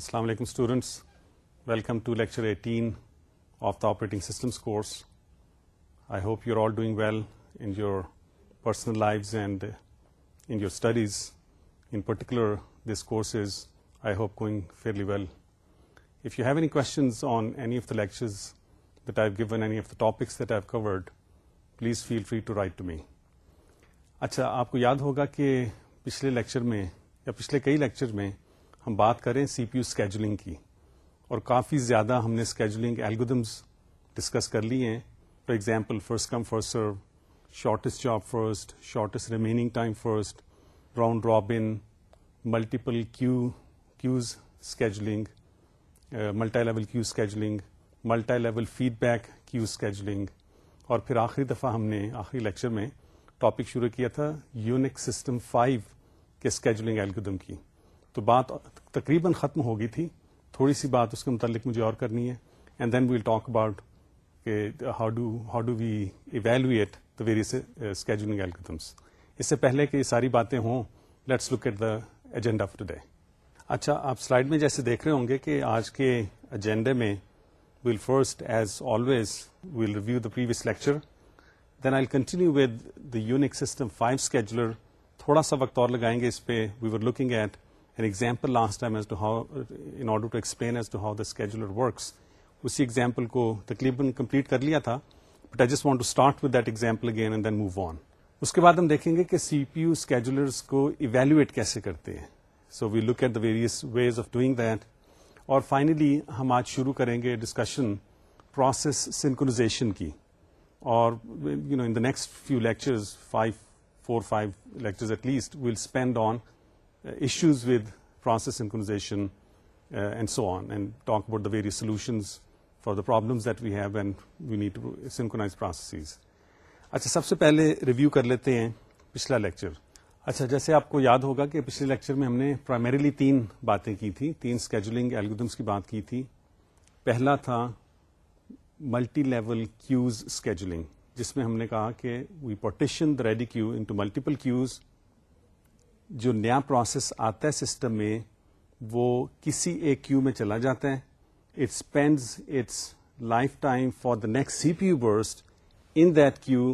السلام علیکم students welcome to lecture eighteen of the operating systems course I hope you are all doing well in your personal lives and in your studies in particular this course is I hope going fairly well you have any any questions on of the lectures that I given any of the topics that I covered please feel free to write to me اچھا آپ کو یاد ہوگا کہ پچھلے lecture میں یا پچھلے کئی لیکچر میں ہم بات کریں سی پی یو اسکیجولنگ کی اور کافی زیادہ ہم نے اسکیجولنگ الگودمس ڈسکس کر لی ہیں for example first come first serve shortest job first shortest remaining time first round robin multiple queue queues scheduling multi level queue scheduling multi level feedback queue scheduling اور پھر آخری دفعہ ہم نے آخری لیکچر میں ٹاپک شروع کیا تھا یونک سسٹم فائیو کے اسکیجولنگ الگودم کی تو بات تقریباً ختم ہو گئی تھی تھوڑی سی بات اس کے متعلق مجھے اور کرنی ہے and then we'll talk about how do how do we evaluate the various scheduling algorithms اس سے پہلے کہ یہ ساری باتیں ہوں let's look at the agenda of to اچھا آپ سلائڈ میں جیسے دیکھ رہے ہوں گے کہ آج کے ایجنڈے میں we'll first as always we'll review the previous lecture then I continue with the Unix system five scheduler تھوڑا سا وقت اور لگائیں گے اس پہ we are looking at example last time as to how under to explain as to how دولر کو تقریباً کہ سی پی یو اسکیڈرس کو ڈسکشن پروسیس سنکونازیشن کی اور spend on issues with process solutions and so on and talk about the we solutions for the processes. اچھا سب سے پہلے ریویو کر لیتے ہیں پچھلا لیکچر اچھا جیسے آپ کو یاد ہوگا کہ پچھلے لیکچر میں ہم نے پرائمریلی تین باتیں کی تھیں تین اسکیجولنگ ایلگودمس کی بات کی تھی پہلا تھا ملٹی لیول کیوز اسکیجولنگ جس میں ہم نے کہا کہ we پوٹیشن the ready queue into multiple queues جو نیا پروسیس آتا ہے سسٹم میں وہ کسی ایک کیو میں چلا جاتا ہے it spends its lifetime for the next C P U burst in that queue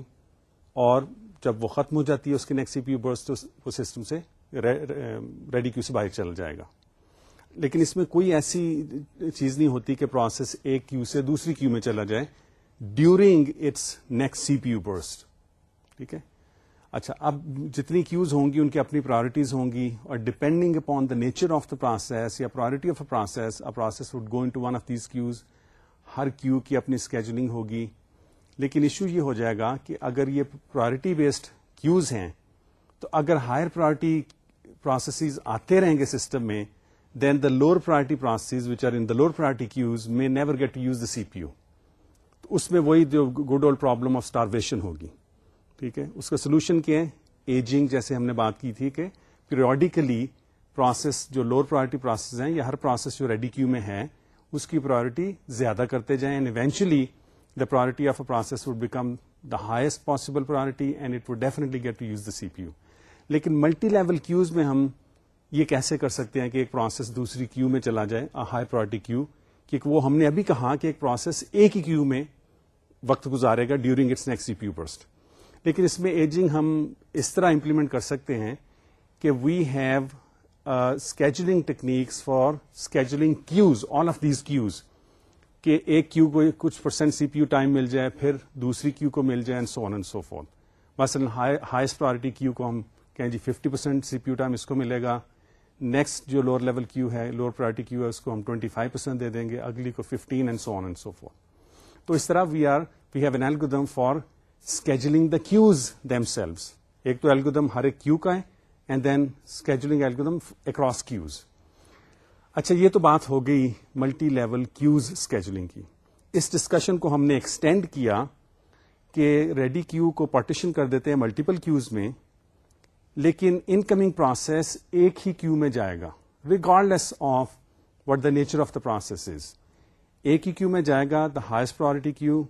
اور جب وہ ختم ہو جاتی ہے اس کے next C P U burst وہ سسٹم سے ریڈی کیو سے باہر چلا جائے گا لیکن اس میں کوئی ایسی چیز نہیں ہوتی کہ پروسیس ایک کیو سے دوسری کیو میں چلا جائے during its next C P U burst ٹھیک ہے اچھا اب جتنی کیوز ہوں گی ان کی اپنی پرائرٹیز ہوں گی اور depending upon the nature of the process یا priority of a process process would go in to one of these cues ہر کیو کی اپنی اسکیجلنگ ہوگی لیکن ایشو یہ ہو جائے گا کہ اگر یہ پرائرٹی بیسڈ کیوز ہیں تو اگر ہائر پرائرٹی پروسیسز آتے رہیں گے سسٹم میں then the lower priority processes which are in the lower priority queues میں never get to use the C P U تو اس میں وہی جو good old problem of starvation ہوگی ٹھیک ہے اس کا سولوشن کیا ہے ایجنگ جیسے ہم نے بات کی تھی کہ پیریوڈیکلی پروسیس جو لوور پرائرٹی پروسیس ہیں یا ہر پروسیس جو ریڈی کیو میں ہے اس کی پرائرٹی زیادہ کرتے جائیں eventually the priority of a process would become the highest possible priority and it would definitely get to use the C P U لیکن ملٹی لیول کیوز میں ہم یہ کیسے کر سکتے ہیں کہ ایک پروسیس دوسری کیو میں چلا جائے ہائی پرائرٹی کیو کیونکہ وہ ہم نے ابھی کہا کہ ایک پروسیس ایک ہی کیو میں وقت گزارے گا during its next C P U burst لیکن اس میں ایجنگ ہم اس طرح امپلیمنٹ کر سکتے ہیں کہ we have scheduling techniques for scheduling queues all of these queues کہ ایک کیو کو کچھ percent C P U time مل جائے پھر دوسری کیو کو مل جائے سو آن اینڈ سو فون بس ہائیسٹ پرائرٹی کیو کو ہم کہیں جی fifty percent C P U time اس کو ملے گا نیکسٹ جو لوور لیول کیو ہے لوور پرائرٹی کیو ہے اس کو ہم ٹوئنٹی فائیو پرسینٹ دے دیں گے اگلی کو ففٹین تو اس طرح we are we have N L for queues دلوز ایک تو ایلگود ہر ایک کیو کا ہے and then scheduling across queues اچھا یہ تو بات ہو گئی ملٹی لیول کیوز اسکیجلنگ کی اس ڈسکشن کو ہم نے ایکسٹینڈ کیا کہ ریڈی کیو کو پارٹیشن کر دیتے ہیں ملٹیپل کیوز میں لیکن ان کمنگ پروسیس ایک ہی کیو میں جائے گا regardless of what the nature of the process is ایک ہی کیو میں جائے گا دا ہائیسٹ پرائرٹی کیو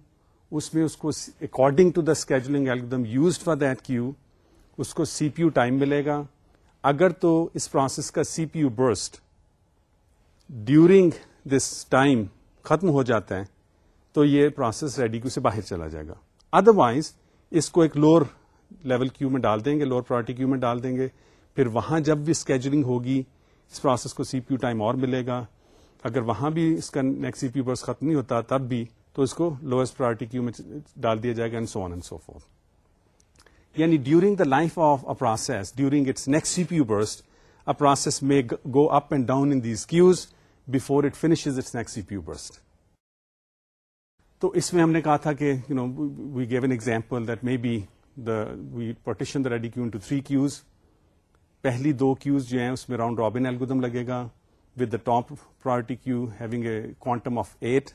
اس میں اس کو according to the algorithm used for that queue اس کو سی پی یو ٹائم ملے گا اگر تو اس پروسیس کا C P U burst during this time ختم ہو جاتا ہے تو یہ پروسیس ریڈی کیو سے باہر چلا جائے گا ادر وائز اس کو ایک لوور لیول کیو میں ڈال دیں گے لوور پرائرٹی کیو میں ڈال دیں گے پھر وہاں جب بھی اسکیجولنگ ہوگی اس پروسیس کو سی پی یو ٹائم اور ملے گا اگر وہاں بھی اس کا next C P U burst ختم نہیں ہوتا تب بھی تو اس کو لوئسٹ پرائرٹی کیو میں ڈال دیا جائے گا and and so so on forth یعنی during the life of a process during its next C U burst a process may go up and down in these queues before it finish its next C U burst تو اس میں ہم نے کہا تھا کہ you know we give an example that may be the we partition the ready queue three queues پہلی دو کیوز جو ہیں اس میں راؤنڈ رابن ایلگودم لگے گا with the top priority queue having a quantum of eight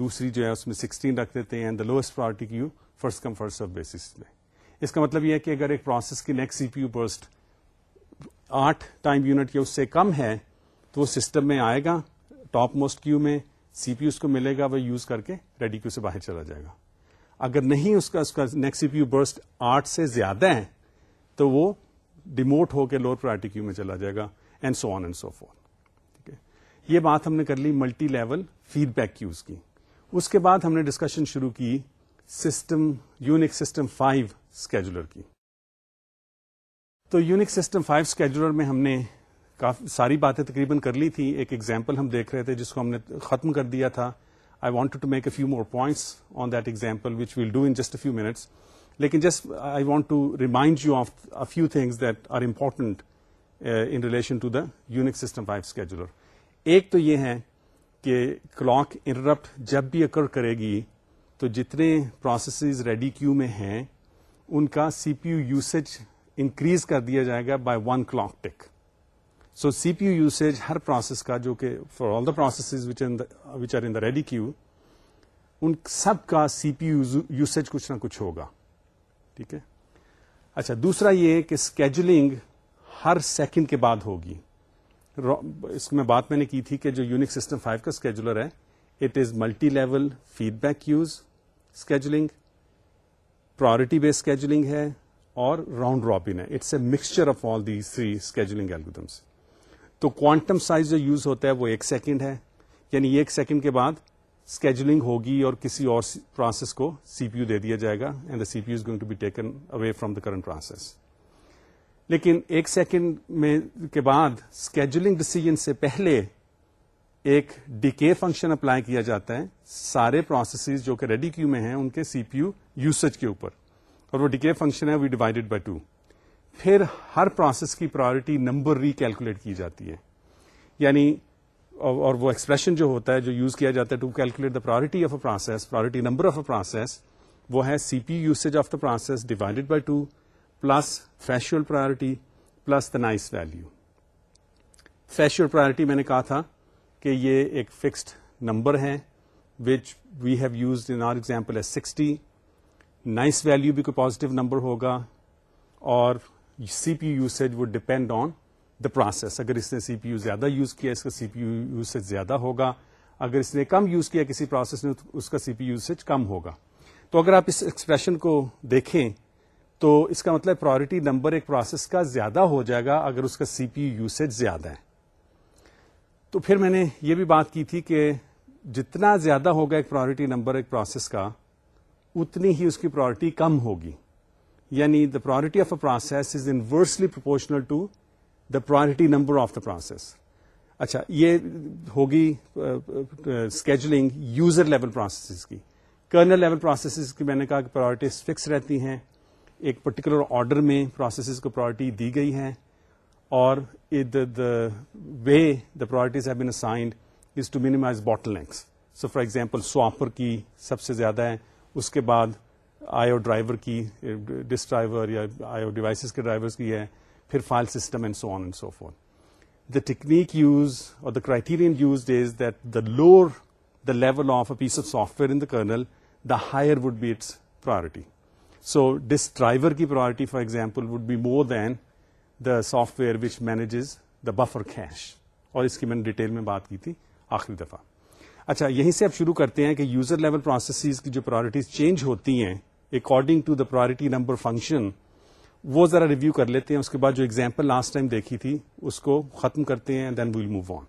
دوسری جو ہے اس میں سکسٹین رکھ دیتے ہیں the lowest priority queue first come first serve بیس میں اس کا مطلب یہ ہے کہ اگر ایک پروسیس کی next C P U burst آٹھ ٹائم یونٹ یا اس سے کم ہے تو وہ سسٹم میں آئے گا ٹاپ موسٹ کیو میں سی پی یو اس کو ملے گا وہ یوز کر کے ریڈی کیو سے باہر چلا جائے گا اگر نہیں اس کا اس کا next C P U burst آٹھ سے زیادہ ہے تو وہ ڈیموٹ ہو کے لوور پرائرٹی کیو میں چلا جائے گا and so on and so فون ٹھیک ہے یہ بات ہم نے کر لی multi level feedback queues کی اس کے بعد ہم نے ڈسکشن شروع کی system Unix system five scheduler کی تو یونک سسٹم فائیو اسکیجولر میں ہم نے کافی ساری باتیں تقریباً کر لی تھی ایک ایگزامپل ہم دیکھ رہے تھے جس کو ہم نے ختم کر دیا تھا I want to make a few more points on that example which we'll do in just few minutes لیکن just I want to remind you of few things that are important in relation to the Unix system five scheduler ایک تو یہ ہے کہ clock interrupt جب بھی اکر کرے گی تو جتنے پروسیسز ریڈی کیو میں ہیں ان کا C P U usage increase کر دیا جائے گا by one clock tick so C P U usage ہر پروسیس کا جو کہ for all the process which are in the ready queue ان سب کا سی پی یو یوسیج کچھ نہ کچھ ہوگا ٹھیک ہے اچھا دوسرا یہ کہ اسکیجولنگ ہر سیکنڈ کے بعد ہوگی اس میں بات میں نے کی تھی کہ جو یونک سسٹم فائیو کا اسکیجولر ہے it is multi level feedback use priority priority scheduling ہے اور راؤنڈ رابن ہے it's a mixture of all these three scheduling scheduling تو کوانٹم سائز جو یوز ہوتا ہے وہ ایک سیکنڈ ہے یعنی ایک سیکنڈ کے بعد اسکیجولنگ ہوگی اور کسی اور پروسیس کو سی پی یو دے دیا جائے گا and the C P U is going to be taken away from the current process لیکن ایک سیکنڈ میں کے بعد اسکیڈولنگ ڈسیزن سے پہلے ایک ڈیکے فنکشن اپلائی کیا جاتا ہے سارے پروسیسز جو کہ ریڈی کیو میں ہیں ان کے سی پی یو یوسج کے اوپر اور وہ ڈیکے فنکشن ہے وی ڈیوائڈیڈ بائی ٹو پھر ہر پروسیس کی پرائرٹی نمبر ری کیلکولیٹ کی جاتی ہے یعنی اور وہ ایکسپریشن جو ہوتا ہے جو یوز کیا جاتا ہے to calculate the priority of a process priority number of a process وہ ہے C P usage of the process divided by two plus facial priority plus the nice value facial priority میں نے کہا تھا کہ یہ ایک فکسڈ نمبر ہے which we have used our example as sixty nice value بھی کوئی پازیٹو نمبر ہوگا اور C P usage would depend on the process اگر اس نے سی پی یو زیادہ یوز کیا اس کا سی پی یو یوسیج زیادہ ہوگا اگر اس نے کم یوز کیا کسی پروسیس نے اس کا سی پی یوسیج کم ہوگا تو اگر آپ اس ایکسپریشن کو دیکھیں تو اس کا مطلب پرایورٹی نمبر ایک پروسیس کا زیادہ ہو جائے گا اگر اس کا سی پی یو یوسیج زیادہ ہے تو پھر میں نے یہ بھی بات کی تھی کہ جتنا زیادہ ہوگا ایک پرائرٹی نمبر ایک پروسیس کا اتنی ہی اس کی پرائرٹی کم ہوگی یعنی the priority of a process is inversely proportional to the priority number of the process اچھا یہ ہوگی اسکیجلنگ یوزر لیول پروسیسز کی کرنل لیول پروسیسز کی میں نے کہا کہ پرائرٹیز فکس رہتی ہیں ایک پرٹیکولر آرڈر میں پروسیسز کو پرائرٹی دی گئی ہے اور way the priorities have been assigned is to minimize bottlenecks so for example swapper کی سب سے زیادہ ہے اس کے بعد آئی او ڈرائیور کی ڈسک ڈرائیور یا آئی او ڈیوائسز کے ڈرائیورس کی ہے پھر file system and so on and so فون دا ٹیکنیک یوز اور the criterion use is that the lower the level of a piece of software in the kernel the higher would be its priority so dish driver کی priority for example would be more than the software which manages the buffer cache اور اس کی میں نے detail میں بات کی تھی آخری دفعہ اچھا یہیں سے آپ شروع کرتے ہیں کہ یوزر لیول پروسیسز کی جو پرائرٹیز چینج ہوتی ہیں according to the priority number function وہ ذرا ریویو کر لیتے ہیں اس کے بعد جو ایگزامپل لاسٹ ٹائم دیکھی تھی اس کو ختم کرتے ہیں دین ویل موو آن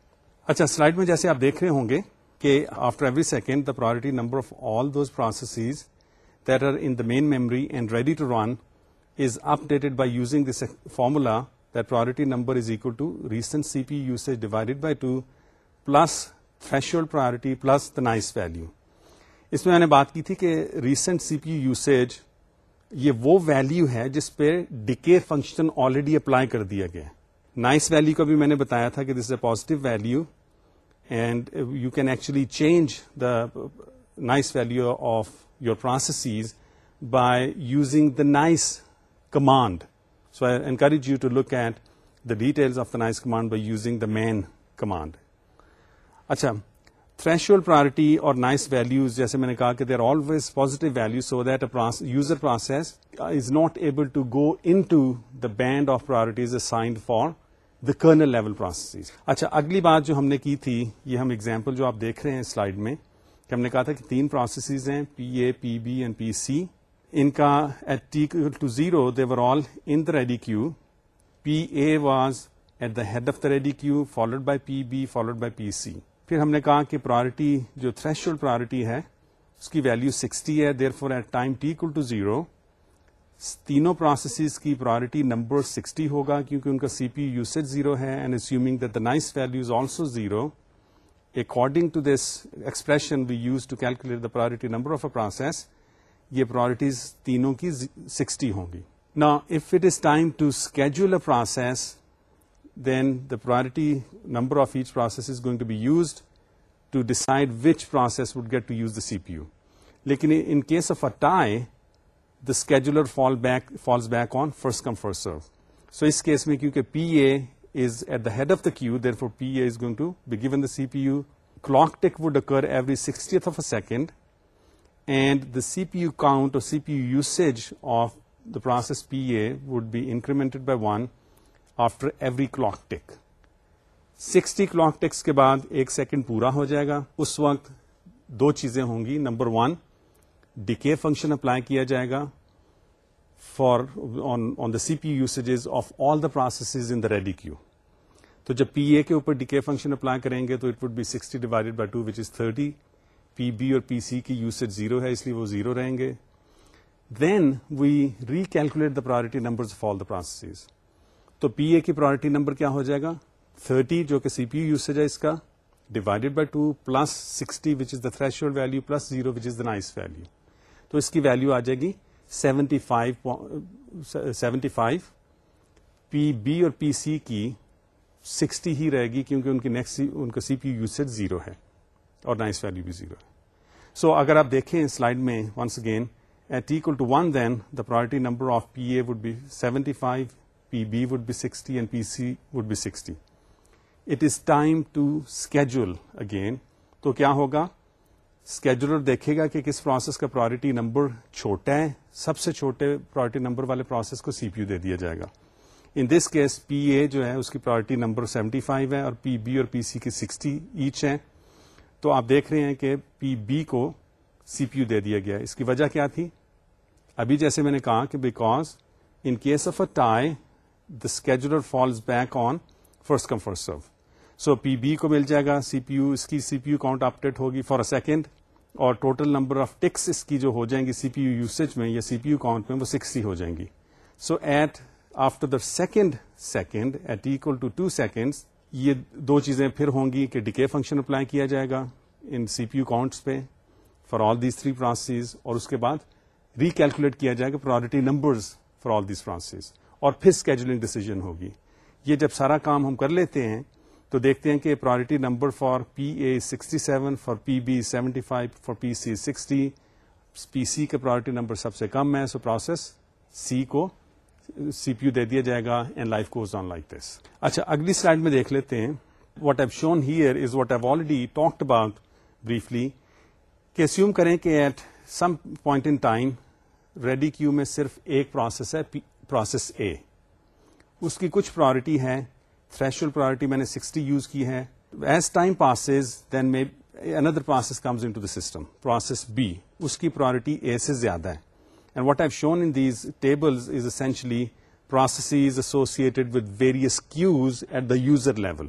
اچھا سلائڈ میں جیسے آپ دیکھ رہے ہوں گے کہ after every second the priority number of all those processes that are in the main memory and ready to run is updated by by using this formula that number number is to recent C P divided by by two plus facial plus plus the nice value اس میں میں نے بات کی تھی کہ recent C پی یوس یہ وہ ویلو ہے جس پہ ڈکے فنکشن آلریڈی اپلائی کر دیا گیا نائس ویلو کا بھی میں نے بتایا تھا کہ this a positive value and you can actually change the nice value of your process is by using the nice command so I encourage you to look at the detail of the nice command by using the man command اچھا threshold priority اور nice values جیسے میں نے کہا کہ they are always positive values so that user process is not able to go into the band of priority is assigned for the kernel level process اچھا اگلی بات جو ہم نے کی تھی یہ ہم ایگزامپل جو آپ دیکھ رہے ہیں سلائڈ میں کہ ہم نے کہا تھا کہ تین پروسیسز ہیں P A P B and P C ان کا at two they were all in the ready queue P A was at the head of the ready queue followed by P B followed by P C پھر ہم نے کہا کہ priority جو threshold priority ہے اس کی ویلو سکسٹی ہے therefore at time ٹیو to zero تینوں پروسیسز کی پرائرٹی نمبر سکسٹی ہوگا کیونکہ ان کا سی پی یوسیج زیرو ہے and the nice value is also zero according to this expression we use to calculate the priority number of a process یہ priorities تینوں کی سکسٹی ہوں گی نا if it is time to a process then the priority number of each process is going to be used to decide which process would get to use the C P U لیکن in case of tie the scheduler falls back on first come first serve so اس case میں کیونکہ P A for Ps to be given the C P U clock tick would occur every sixty second and the C P U count اور C P U use of the process P A would be incremented by one after every clock tick sixty clock ticks کے بعد ایک second پورا ہو جائے گا اس وقت دو چیزیں ہوں گی number one decay function apply کیا جائے گا for on the C P U use of all the ready queue تو جب پی اے کے اوپر ڈی کے فنکشن اپلائی کریں گے تو it would be sixty divided by two which is thirty P B اور پی سی کی usage zero ہے اس لیے وہ زیرو رہیں گے then we recalculate the the priority priority number number of all تو پی اے کی کیا ہو جائے گا تھرٹی جو کہ سی پی یو یوسیج ہے اس کا divided by two plus sixty which is the تھریش value plus zero which is the nice value تو اس کی ویلو آ جائے گی seventy five seventy five P B اور پی سی کی سکسٹی ہی رہے گی کیونکہ ان کی نیکسٹ ان کا C P U set zero ہے اور نائس ویلو بھی زیرو ہے سو so, اگر آپ دیکھیں سلائڈ میں once again at equal to one then the priority number of P A would be seventy five P B would be sixty and P C would be sixty it is time to schedule again تو کیا ہوگا scheduler دیکھے گا کہ کس process کا priority number چھوٹا ہے سب سے چھوٹے پرائرٹی نمبر والے پروسیس کو سی پی یو دے دیا جائے گا ان دس کیس پی اے جو ہے اس کی پرائرٹی نمبر سیونٹی فائیو ہے اور پی بی اور پی سی کی سکسٹی ایچ ہیں تو آپ دیکھ رہے ہیں کہ پی بی کو سی پی یو دے دیا گیا اس کی وجہ کیا تھی ابھی جیسے میں نے کہا کہ because in case of a tie the scheduler falls back on first come first serve so P B کو مل جائے گا سی پی یو اس کی C P U count update ہوگی فار اے سیکنڈ اور ٹوٹل نمبر آف ٹکس اس کی جو ہو جائیں گی سی پی یو یوسیج میں یا سی پی یو کاؤنٹ میں وہ سکسٹی ہو جائیں گی so at after the second second at two two seconds یہ دو چیزیں پھر ہوں گی کہ ڈکے فنکشن اپلائی کیا جائے گا ان سی پی یو کاؤنٹس پہ for all these three processes اور اس کے بعد ریکلکولیٹ کیا جائے گا priority numbers for all these processes اور پھر اسکیجولنگ ڈیسیزن ہوگی یہ جب سارا کام ہم کر لیتے ہیں تو دیکھتے ہیں کہ priority number for P A sixty seven for P B seventy five for P C sixty P C کے پرائرٹی نمبر سب سے کم ہے سو پروسیس سی کو سی پی یو دے دیا جائے گا and life goes on like this اچھا اگلی سلائڈ میں دیکھ لیتے ہیں what we've shown here is what we've already talked about briefly کہ سیوم کریں کہ at some point in time ready queue میں صرف ایک پروسیس ہے پروسیس اے اس کی کچھ پرائرٹی ہے تھریشل پرائرٹی میں نے سکسٹی یوز کی ہے as time passes then may اندر process comes in system process B اس کی پرائرٹی اے سے زیادہ ہے what we've shown these اسینشلیز associated with various queues at the user level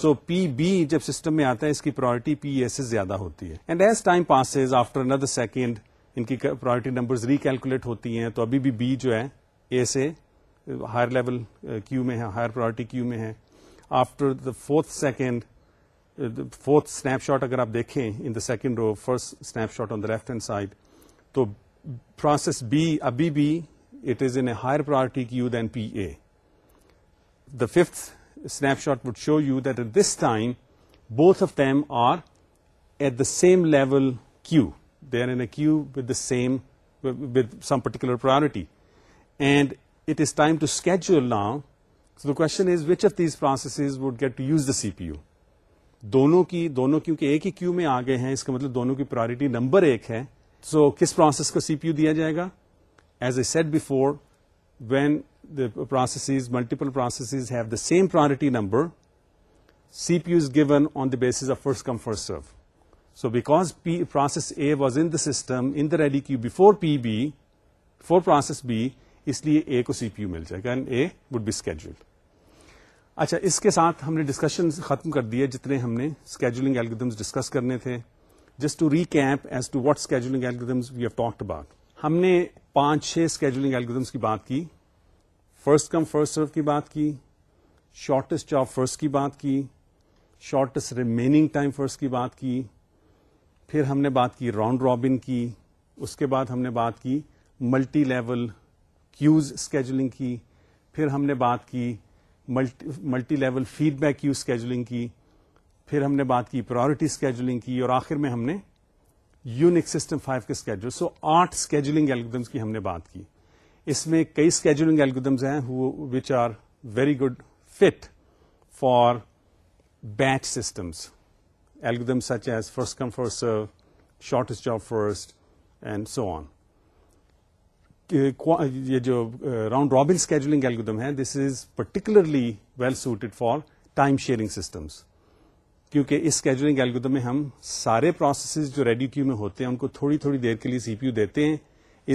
so P B جب سسٹم میں آتا ہے اس کی پرائیورٹی پی اے سے زیادہ ہوتی ہے سیکنڈ ان کی پرائرٹی نمبر ریکلکولیٹ ہوتی ہیں تو ابھی بھی بی جو ہے اے سے ہائر لیول کیو میں ہے ہائر پرائرٹی کیو میں ہے after fourth second fourth snapshot اگر آپ دیکھیں in the second first shot on the left hand side تو پروسیس بی ابھی بھی it is in higher priority queue then P A the fifth snapshot would show you that at this time both of them are at the same level queue they are in a queue with the same with some particular priority and it is time to schedule now so the question is which of these processes would get to use the C P U دونوں کی دونوں کیونکہ ایک ہی queue میں آگے ہیں اس کا مطلب دونوں کی پرائرٹی نمبر ایک ہے سو کس پروسیس کو سی پی یو دیا جائے گا as a set before when the processes multiple processes have the same priority number C P U is given on the basis of first come first serve so because process A was in the system in the ready queue before P B before process B اس لیے A کو C P U مل جائے گا and A would be scheduled اچھا اس کے ساتھ ہم نے ڈسکشن ختم کر دیے جتنے ہم نے اسکیڈولنگ ایلگدمس ڈسکس کرنے تھے just to recap as to what scheduling we talked talk ہم نے پانچ چھ اسکیجولنگ الگ کی بات کی فرسٹ کم فرسٹ سرو کی بات کی شارٹیسٹ جاب فرسٹ کی بات کی شارٹیسٹ ریمیننگ ٹائم فرسٹ کی بات کی پھر ہم نے بات کی راؤنڈ رابن کی اس کے بعد ہم نے بات کی ملٹی لیول کیوز اسکیجولنگ کی پھر ہم نے بات کی multi level feedback queue scheduling کی پھر ہم نے بات کی پریورٹی اسکیجولنگ کی اور آخر میں ہم نے یونک سسٹم فائیو کے اسکیجول سو آٹھ اسکیجولنگ ایلگودمس کی ہم نے بات کی اس میں کئی اسکیجولنگ ایلگودمز ہیں which are very good fit for batch systems algorithm such as first come first serve shortest first and so on یہ جو راؤنڈ رابن اسکیجولنگ ایلگودم ہے this is particularly well suited for time sharing systems کیونکہ اس scheduling گیلگو میں ہم سارے processes جو کیو میں ہوتے ہیں ان کو تھوڑی تھوڑی دیر کے لیے سی پی یو دیتے ہیں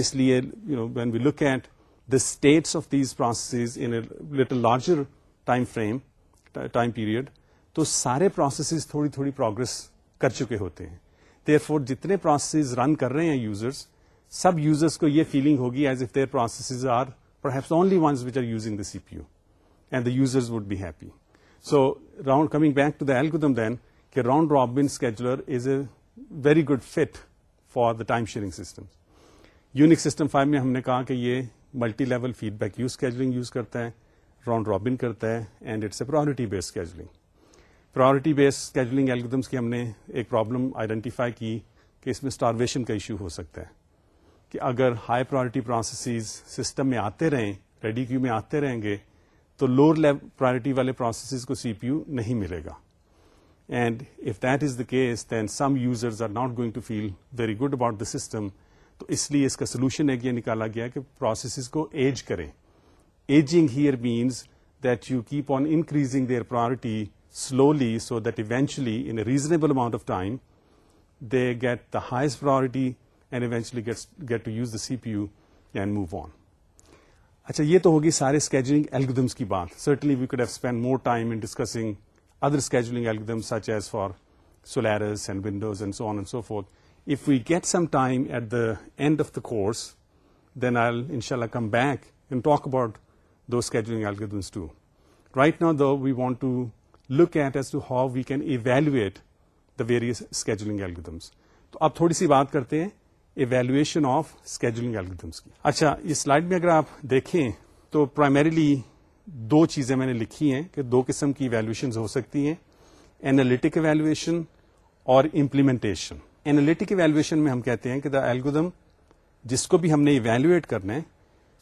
اس لیے you know when we look at the status of these processes in little larger time frame time period تو سارے پروسیسز تھوڑی تھوڑی پروگرس کر چکے ہوتے ہیں دیر فور جتنے پروسیسز رن کر رہے ہیں یوزرس سب یوزرس کو یہ فیلنگ ہوگی as if their processes are perhaps only ones which are using the C P U and the users would be happy so round coming back to the algorithm then کہ round robin scheduler is a very good fit for the time sharing system Unix system five میں ہم نے کہا کہ یہ multi level feedback use scheduling use کرتا ہے round robin کرتا ہے and it's a priority base scheduling priority base scheduling algorithms کی ہم نے ایک پرابلم آئیڈینٹیفائی کی کہ اس میں اسٹارویشن کا ایشو ہو سکتا ہے کہ اگر ہائی پرائرٹی پروسیسز سسٹم میں آتے رہیں ریڈی کیو میں آتے رہیں گے تو لوور پرائرٹی والے پروسیسز کو سی پی یو نہیں ملے گا and if that is the case then some users are not going to feel very good about the system تو اس لیے اس کا سولوشن ایک یہ نکالا گیا کہ پروسیسز کو ایج کریں ageing here means that you keep on increasing their priority slowly so that eventually in a reasonable amount of time they get the highest priority and eventually get to use the C P U and move on اچھا یہ تو ہوگی سارے scheduling algorithms کی بات certainly we could have spend more time in discussing other scheduling algorithm such as for Solaris and and and Windows so so on four if we get some time at the end of the course then I ان شاء اللہ come back and talk about two scheduling algorithms right نا we want to look at as to how we can evaluate the various scheduling algorithms تو آپ تھوڑی سی بات کرتے ہیں ایویلویشن آف اسکیڈنگ ایلگوڈمس کی اچھا اس سلائڈ میں اگر آپ دیکھیں تو پرائمریلی دو چیزیں میں نے لکھی ہیں کہ دو قسم کی ایویلویشن ہو سکتی ہیں اینالیٹک ایویلویشن اور امپلیمنٹیشن اینالیٹک ایویلویشن میں ہم کہتے ہیں کہ دا ایلگم جس کو بھی ہم نے ایویلویٹ کرنا ہے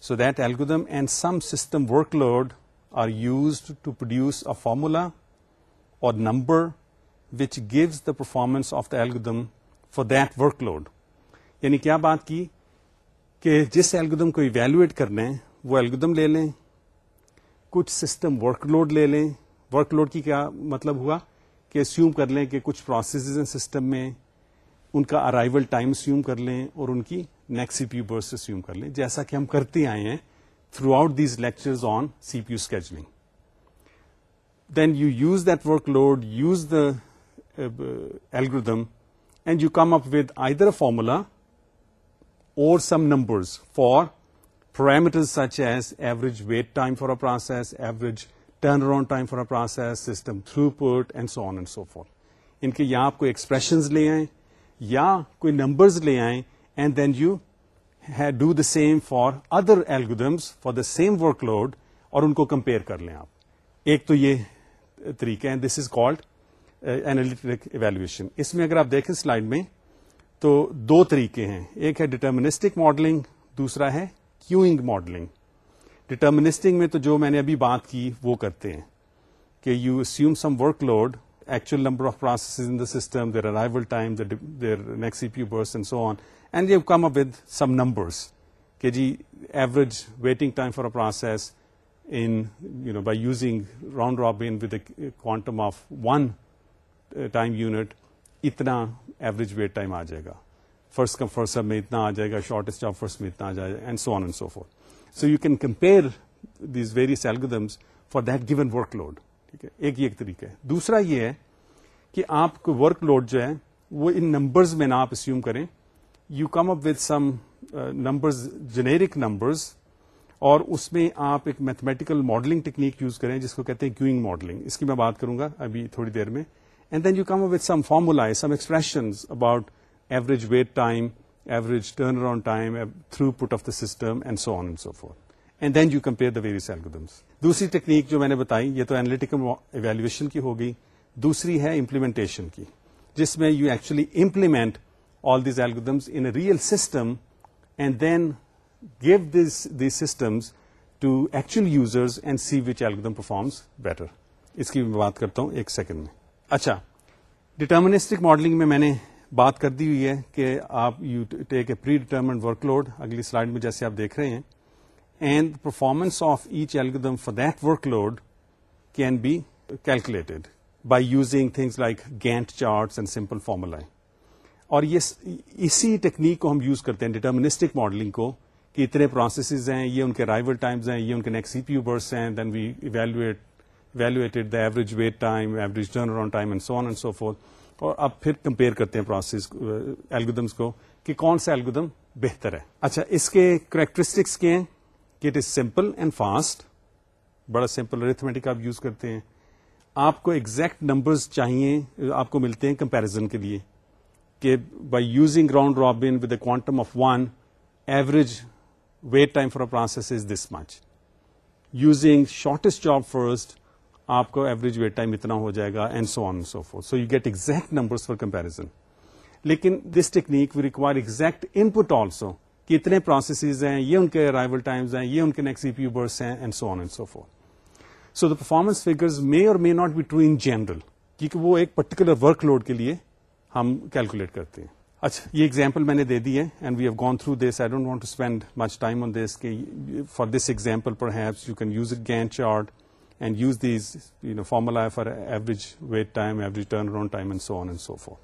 so that algorithm and some system workload are used to produce a formula اور number which gives the performance of the algorithm for that workload یعنی کیا بات کی کہ جس ایلگودم کو ایویلویٹ کرنا ہے وہ ایلگودم لے لیں کچھ سسٹم ورک لوڈ لے لیں ورک لوڈ کی کیا مطلب ہوا کہ اسیوم کر لیں کہ کچھ پروسیسز ہیں سسٹم میں ان کا ارائیول ٹائم اسیوم کر لیں اور ان کی next C P U bursts assume کر لیں جیسا کہ ہم کرتے آئے ہیں throughout these lectures on C P U scheduling then you use that workload use the algorithm and you come up with either formula some numbers for perhaps average wait time for a process average turnaround time for a process some throughput and so on and so forth ان کے یہاں آپ کو لے آئے یا کوئی numbers لے آئیں and then you have do the same for other algorithms for the same workload اور ان کو کمپیئر کر لیں آپ ایک تو یہ طریقہ this is called analytic evaluation اس میں اگر آپ دیکھیں سلائڈ میں تو دو طریقے ہیں ایک ہے ڈٹرمنسٹک ماڈلنگ دوسرا ہے کیوئنگ ماڈلنگ ڈیٹرمنس میں تو جو میں نے ابھی بات کی وہ کرتے ہیں کہ you assume some workload actual number of in the system their arrival time their برس and so on and you come up with some numbers کہ جی average waiting time for process in you know by using round robin in quantum of one time unit اتنا average wait time آ جائے گا first come first میں اتنا آ جائے گا شارٹیسٹ آف فرسٹ میں اتنا آ جائے گا and so on and so four so you can compare these various algorithms for that given workload ٹھیک ہے ایک یہ ایک طریقہ ہے دوسرا یہ ہے کہ آپ کو ورک لوڈ جو ہے وہ ان نمبرز میں نہ آپ اسیوم کریں you come up with some numbers generic numbers اور اس میں آپ ایک میتھمیٹیکل ماڈلنگ ٹیکنیک یوز کریں جس کو کہتے ہیں کیوئنگ ماڈلنگ اس کی میں بات کروں گا ابھی تھوڑی دیر میں and then you come with some formulas some expression about average wait time average turnaround throughput of the system and so on and so forth and then you compare various الگ دوسری technique جو میں نے بتائی یہ تو analytical evaluation کی ہوگی دوسری ہے امپلیمنٹیشن کی جس میں you actually implement all these algorithms in real system and then give دیسٹمز to actual users and see which algorithm performs better اس کی بات کرتا ہوں ایک سیکنڈ میں اچھا ڈیٹرمنسٹک ماڈلنگ میں میں نے بات کر دی ہوئی ہے کہ آپ you take a predetermined workload اگلی سلائڈ میں جیسے آپ دیکھ رہے ہیں and performance of each algorithm for that workload can be calculated by using things like Gantt charts and simple formula اور یہ اسی ٹیکنیک کو ہم یوز کرتے ہیں ڈیٹرمنسٹک ماڈلنگ کو کہ اتنے پروسیسز ہیں یہ ان کے رائول ٹائمز ہیں یہ ان کے next C P U bursts ہیں then we evaluate ویلویٹڈ the average wait time average turnaround time and so on and so all اور اب پھر کمپیئر کرتے ہیں پروسیس ایلگودمس uh, کو کہ کون سا ایلگودم بہتر ہے اچھا اس کے کریکٹرسٹکس کے ہیں کہ it is simple simple and fast بڑا ریتھمیٹک آپ یوز کرتے ہیں آپ کو ایگزیکٹ نمبرز چاہیے آپ کو ملتے ہیں کمپیرزن کے لیے کہ by using round robin with a quantum of one average wait time for a process is this much using shortest job first آپ کو ایوریج ویٹ ٹائم اتنا ہو جائے گا and so on so four so you get exact number for comparison لیکن this technique we require exact input also کہ اتنے processes ہیں یہ ان کے ارائیول ٹائمز ہیں یہ ان کے نیکسٹ یو برس ہیں and so on and so four so the performance figures may or may not be in general کیونکہ وہ ایک پرٹیکولر ورک لوڈ کے لیے ہم کیلکولیٹ کرتے ہیں اچھا یہ ایگزامپل میں نے دے دی ہے and we have gone through this I don't want to spend much time on this this کہ for example perhaps you can use it Gantt chart and use these you know formulae for average wait time average turnaround so on and so فون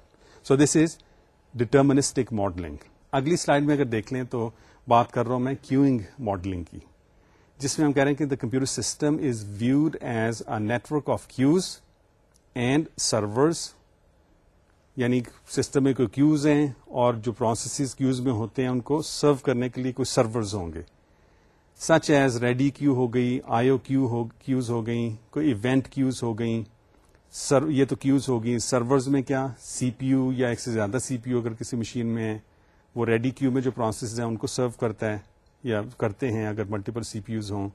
so this is deterministic modelling اگلی slide میں اگر دیکھ لیں تو بات کر رہا ہوں میں کیوئنگ ماڈلنگ کی جس میں ہم کہہ رہے ہیں کہ the computer system is viewed as a network of queues and server یعنی سسٹم میں کوئی کیوز ہیں اور جو پروسیسز کیوز میں ہوتے ہیں ان کو سرو کرنے کے لیے کوئی سرورز ہوں گے سچ ایز ریڈی کیو ہو گئی آئی او کیو کیوز ہو گئیں کوئی ایونٹ کیوز ہو گئیں سر یہ تو کیوز ہو گئیں سرورز میں کیا سی پی یو یا ایک سے زیادہ سی پی یو اگر کسی مشین میں ہے وہ ریڈی کیو میں جو پروسیس ہیں ان کو سرو کرتا ہے یا کرتے ہیں اگر ملٹیپل سی پی یوز ہوں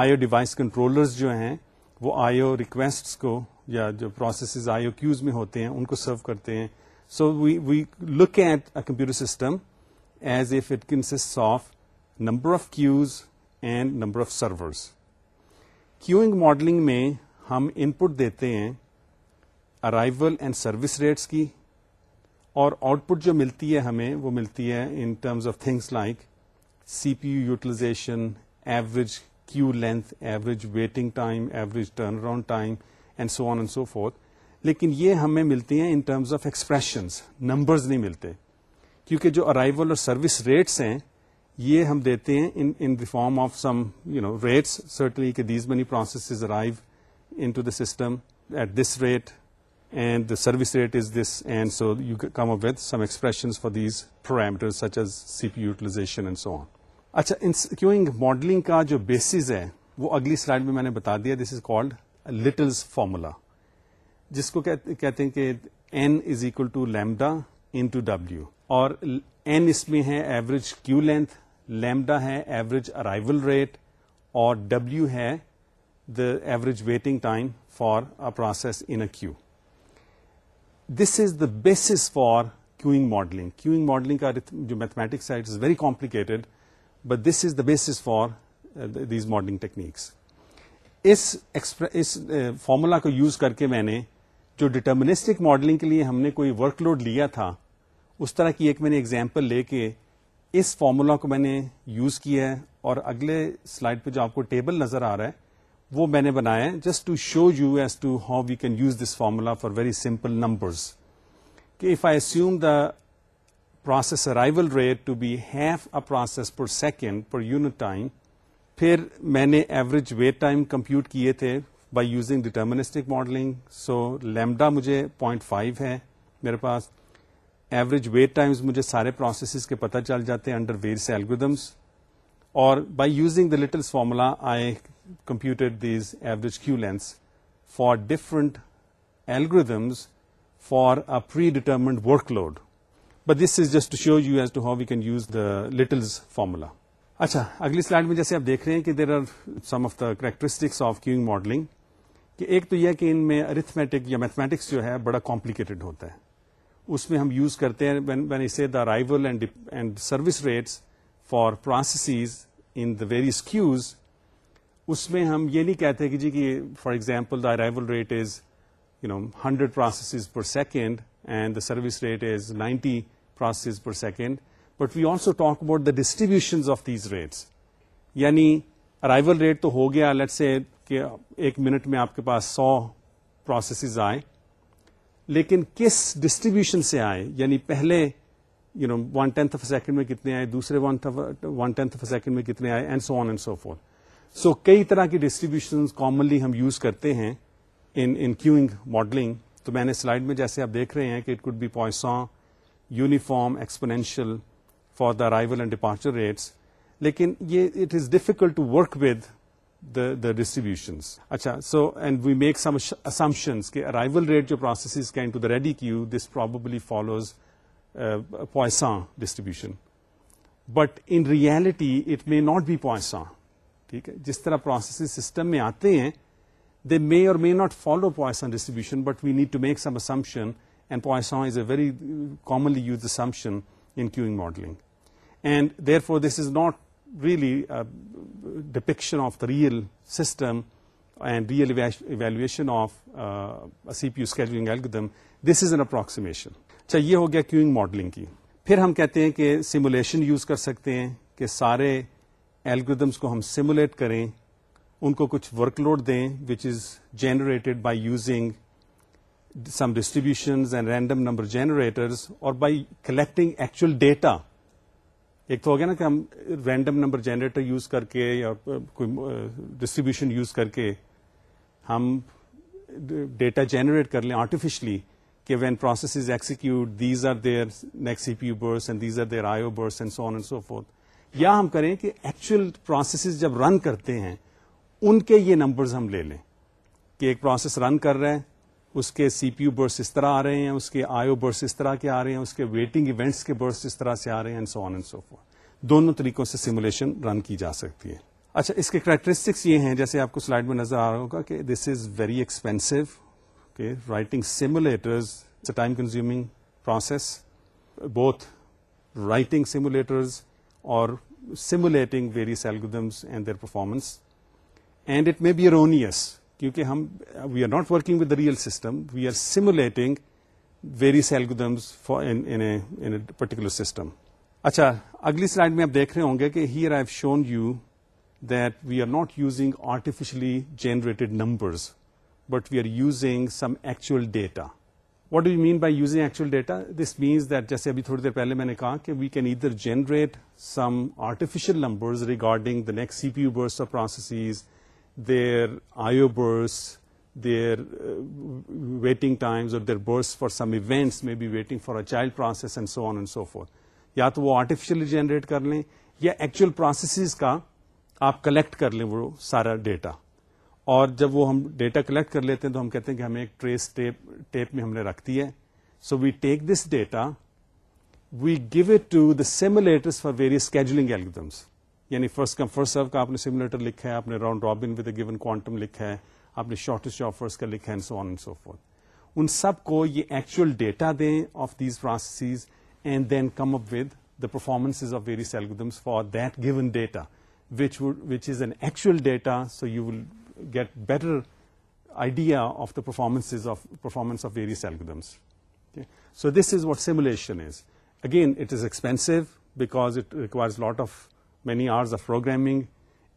آئی او ڈیوائس کنٹرولرز جو ہیں وہ آئی او ریکویسٹ کو یا جو پروسیسز آئی او کیوز میں ہوتے ہیں ان کو سرو کرتے ہیں so we we look at a computer system as a fit consist of number of queues and number of servers queueing modelling میں ہم ان پٹ دیتے ہیں ارائیول اینڈ سروس ریٹس کی اور آؤٹ پٹ جو ملتی ہے ہمیں وہ ملتی ہے in terms of things like C P U utilization average queue length average waiting time average turnaround time and so on and so forth لیکن یہ ہمیں ملتی ہیں in terms of expressions numbers نہیں ملتے کیونکہ جو ارائیول اور سروس ریٹس ہیں یہ ہم دیتے ہیں in the form of some you know rates certainly کہ these many process is arrive in to the system at this rate and the service rate is this and so you come up with some expression for these such C P utilization and so on اچھا modelling کا جو bases ہے وہ اگلی slide میں میں نے بتا دیا this is called Little's formula جس کو کہتے ہیں کہ N is equal to lambda into W اور این اس میں ہے ایوریج کیو لینتھ لیمڈا ہے ایوریج ارائیول ریٹ اور ڈبلو ہے the average waiting time for process in queue this is the basis for queueing modelling queueing modelling کا جو mathematics ہے very complicated but this is the basis for these modelling techniques اس formula uh, کو use کر کے میں نے جو ڈٹرمنس ماڈلنگ کے لیے ہم نے کوئی ورک لوڈ لیا تھا اس طرح کی ایک میں نے ایگزامپل لے کے اس فارمولا کو میں نے یوز کیا ہے اور اگلے سلائڈ پہ جو آپ کو ٹیبل نظر آ رہا ہے وہ میں نے بنایا ہے just to show you as to how we can use this formula for very simple numbers کہ if I the process arrival rate to be half a process per second per unit time پھر میں نے average wait time compute کیے تھے by using deterministic modelling so lambda مجھے point five ہے میرے پاس ایوریج ویٹ ٹائمز مجھے سارے پروسیسز کے پتہ چل جاتے ہیں انڈر ویئر سے اور by using the little formula I computer these average queue lengths for different ایلگر for a predetermined workload but this is just show you as to how we can use the لٹلز formula اچھا اگلی slide میں جیسے آپ دیکھ رہے ہیں کہ there are some of the characteristics of queuing modelling کہ ایک تو یہ کہ ان میں ارتھمیٹک یا میتھمیٹکس جو ہے بڑا کمپلیکیٹڈ ہوتا ہے اس میں ہم یوز کرتے ہیں and service rates for processes in the various queues اس میں ہم یہ نہیں کہتے کہ جی کہ for example the arrival rate is you know hundred processes per second and the service rate is ninety processes per second but we also talk about the distribution of these rates یعنی arrival rate تو ہو گیا late سے کہ ایک minute میں آپ کے پاس سو پروسیسز آئے لیکن کس ڈسٹریبیوشن سے آئے یعنی پہلے you know one tenth of second میں کتنے آئے دوسرے ون ٹینتھ آف سیکنڈ میں کتنے آئے and so on and so four so کئی طرح کی ڈسٹریبیوشن کامنلی ہم یوز کرتے ہیں ان ان کیوئنگ ماڈلنگ تو میں نے سلائڈ میں جیسے آپ دیکھ رہے ہیں کہ it could be Poisson uniform exponential for the arrival and departure rates لیکن یہ it is difficult to work with the distribution اچھا so and we make some assumption کے arrive rate process can to the ready case probably follows Poisson distribution but in reality it may not be Poisson ٹھیک ہے جس طرح process system میں آتے ہیں they may or may not follow Poisson distribution but we need to make some assumption and Poisson is a very commonly use assumption in queueing modelling and therefore this is not really depiction of the real system and real evaluation of C P yoga algorithm this is an approximation یہ ہو گیا queueing modelling کی پھر ہم کہتے ہیں کہ simulation use کر سکتے ہیں کہ سارے ایلگردمس کو ہم سیمولیٹ کریں ان کو کچھ ورک لوڈ دیں which is generated by using some distribution and random number generators اور بائی کلیکٹنگ ایکچوئل ڈیٹا ایک تو ہو گیا نا کہ ہم رینڈم نمبر جنریٹر یوز کر کے یا کوئی ڈسٹریبیوشن یوز کر کے ہم ڈیٹا جنریٹ کر لیں آرٹیفیشلی کہ when process is execute these are there there C P U bursts bursts and and and these are I O so so forth یا ہم کریں کہ ایکچوئل پروسیسز جب رن کرتے ہیں ان کے یہ نمبرز ہم لے لیں کہ ایک پروسیس رن کر رہے ہیں اس کے سی پی یو برس اس طرح آ رہے ہیں اس کے آئی او برس اس طرح کے آ رہے ہیں اس کے ویٹنگ ایونٹس کے برس اس طرح سے آ رہے ہیں دونوں طریقوں سے سیمولیشن رن کی جا سکتی ہے اچھا اس کے کریکٹرسٹکس یہ ہیں جیسے آپ کو سلائڈ میں نظر آ رہا ہوگا کہ دس از ویری ایکسپینسو کہ writing a time consuming process both writing simulators اور simulating various algorithms and their performance and it may be erroneous کیونکہ ہم we are not working with the real system we are simulating very سیل گود particular system اچھا اگلی slide میں آپ دیکھ رہے ہوں گے کہ here I shown you that we are not using artificially generated numbers but we are using some actual data what do you mean by using actual data this means that جیسے ابھی تھوڑی دیر پہلے میں نے کہا کہ we can either generate some artificial numbers regarding the next C P U bursts of processes their waiting times اور their bursts for some events میں be waiting for a child process and so on and so forth یا تو وہ artificially generate کر لیں یا actual processes کا آپ کلیکٹ کر لیں وہ سارا ڈیٹا اور جب وہ ہم ڈیٹا کلیکٹ کر لیتے ہیں تو ہم کہتے ہیں کہ ہمیں ایک ٹریس ٹیپ میں ہم نے رکھتی ہے so we take this data we give it to the simulators for various scheduling algorithms یعنی فرسٹ کم فرسٹ سرو کا آپ نے سیمولیٹر لکھا ہے آپ نے round robin with a given quantum لکھا ہے آپ نے اپنے شارٹس کا لکھا ہے سو سو آن فور ان سب کو یہ ایکچوئل ڈیٹا دیں of these processes and then come up with the performance of various algorithms for that given data which which is an actual data so you will get better idea of the performance performance of various algorithms so this is what simulation is again it is expensive because it requires lot of many hours of programming.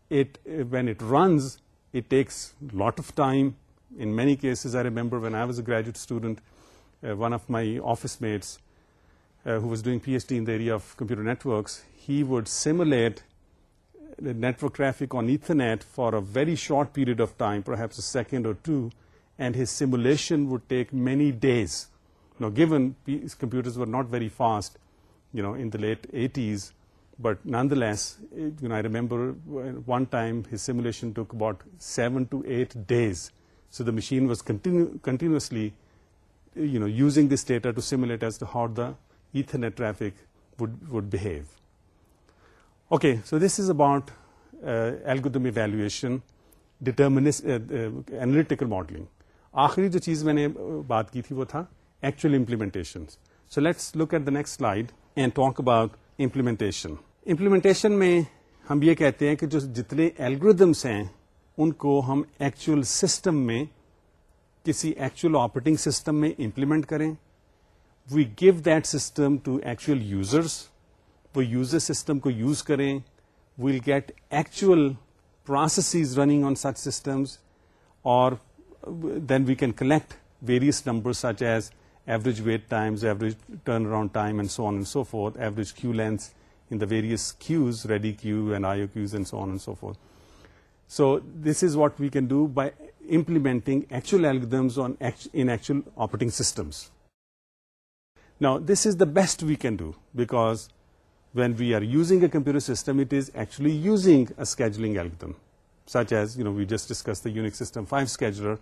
When it runs, it takes a lot of time. In many cases, I remember when I was a graduate student, uh, one of my office mates uh, who was doing PhD in the area of computer networks, he would simulate the uh, network traffic on Ethernet for a very short period of time, perhaps a second or two, and his simulation would take many days. Now, given computers were not very fast, in the late 80s, but nonetheless remember one time simulation took about seven to eight days so the machine was continuously دی اسٹیٹا ٹو سیم ہاٹ دا ٹریفکشن analytical modelling آخری جو چیز میں نے uh, بات کی تھی وہ تھا actual implementation so let's look at the next slide and talk about implementation implementation میں ہم یہ کہتے ہیں کہ جو جتنے ایلگردمس ہیں ان کو ہم ایکچوئل سسٹم میں کسی ایکچوئل آپریٹنگ سسٹم میں امپلیمنٹ کریں we give that system to actual users وہ یوزر سسٹم کو یوز کریں we'll get actual processes running on such systems اور then we can collect various number such as average wait times, average turnaround time, and so on and so forth, average queue lengths in the various queues, ready queue and IO queues, and so on and so forth. So this is what we can do by implementing actual algorithms on in actual operating systems. Now, this is the best we can do, because when we are using a computer system, it is actually using a scheduling algorithm, such as, we just discussed the Unix system 5 scheduler,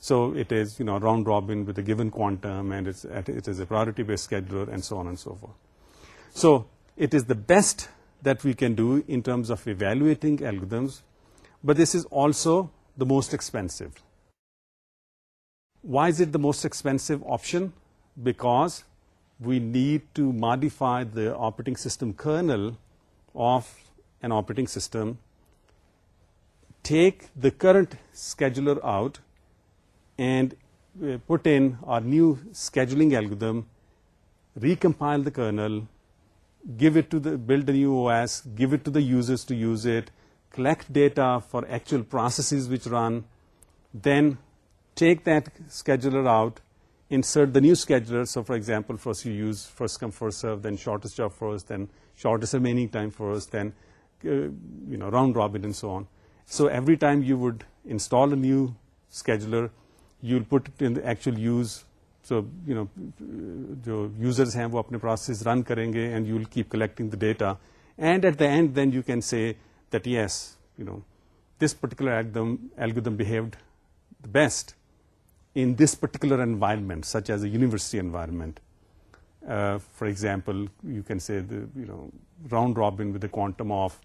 so it is, round robin with a given quantum, and it is a priority based scheduler, and so on and so forth. So it is the best that we can do in terms of evaluating algorithms, but this is also the most expensive. Why is it the most expensive option? Because we need to modify the operating system kernel of an operating system, take the current scheduler out, and uh, put in our new scheduling algorithm, recompile the kernel, give it to the, build a new OS, give it to the users to use it, collect data for actual processes which run, then take that scheduler out, insert the new scheduler. So for example, first you use first come, first serve, then shortest job first, then shortest remaining time first, then uh, round robin and so on. So every time you would install a new scheduler, you will actual use so you know جو users ہیں وہ اپنے process run کریں گے and you will keep collecting the data and at the end then you can see that yes you know this particular ایک behaved the best in this particular environment such as a university environment for example you can know round the quantum of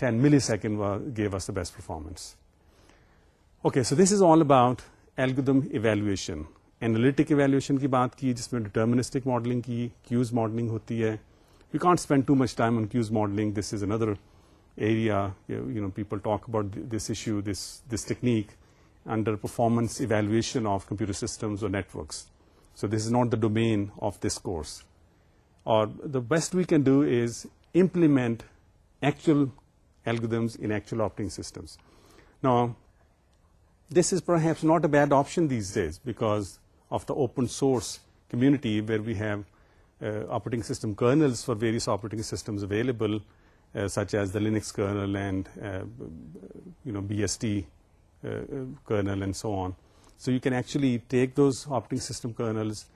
ten millisecond give us the best performance okay so this is all about evaluation analytic evaluation کی بات کی جس میں deterministic modelling کی queues modelling ہوتی ہے you can't spend too much time on queues modelling this is another area you know people talk about this issue this this technique under performance evaluation of computer systems اور networks so this is not the domain of this course اور the best we can do is implement actual ایلگود in actual operating systems نا This is perhaps not a bad option these days because of the open source community where we have uh, operating system kernels for various operating systems available, uh, such as the Linux kernel and uh, BSD kernel and so on. So you can actually take those operating system kernels,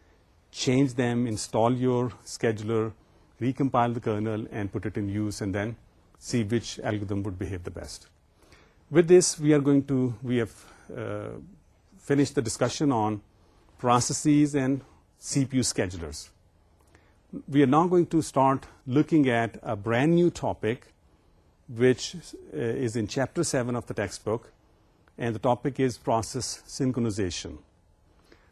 change them, install your scheduler, recompile the kernel and put it in use, and then see which algorithm would behave the best. With this, we have uh, finish the discussion on processes and CPU schedulers. We are now going to start looking at a brand new topic which uh, is in chapter 7 of the textbook, and the topic is process synchronization.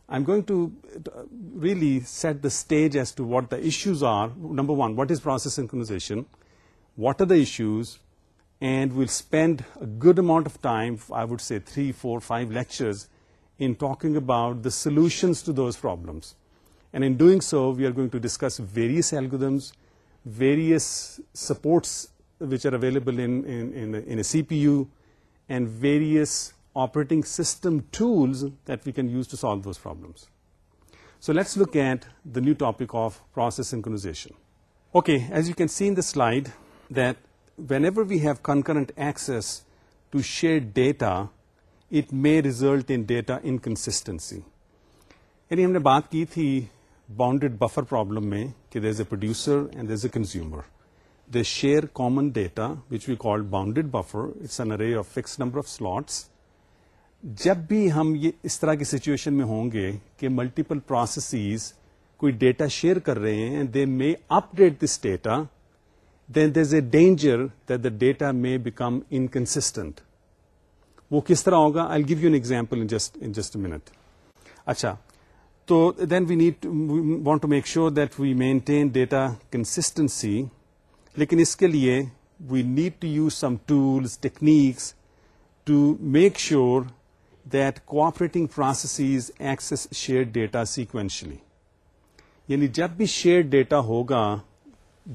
I'm going to uh, really set the stage as to what the issues are. Number one, what is process synchronization? What are the issues? and we'll spend a good amount of time, I would say 3, 4, 5 lectures, in talking about the solutions to those problems. And in doing so, we are going to discuss various algorithms, various supports which are available in a CPU, and various operating system tools that we can use to solve those problems. So let's look at the new topic of process synchronization. Okay, as you can see in the slide that whenever we have concurrent access to share data it may result in data inconsistency یعنی ہم نے بات کی تھی bounded buffer problem میں کہ there is a producer and there is a consumer they share common data which we call bounded buffer it's an array of fix number of slots جب بھی ہم یہ اس طرح کی سچویشن میں ہوں گے کہ ملٹیپل پروسیسز کوئی ڈیٹا شیئر کر رہے ہیں they may update this data then there is a danger that the data may become in وہ کس طرح ہوگا I give you an example just minute اچھا تو then we need want to make sure that we maintain data consistency لیکن اس کے لیے we need to use some tools techniques to make sure that cooperating processes access share data sequentially یعنی جب بھی share data ہوگا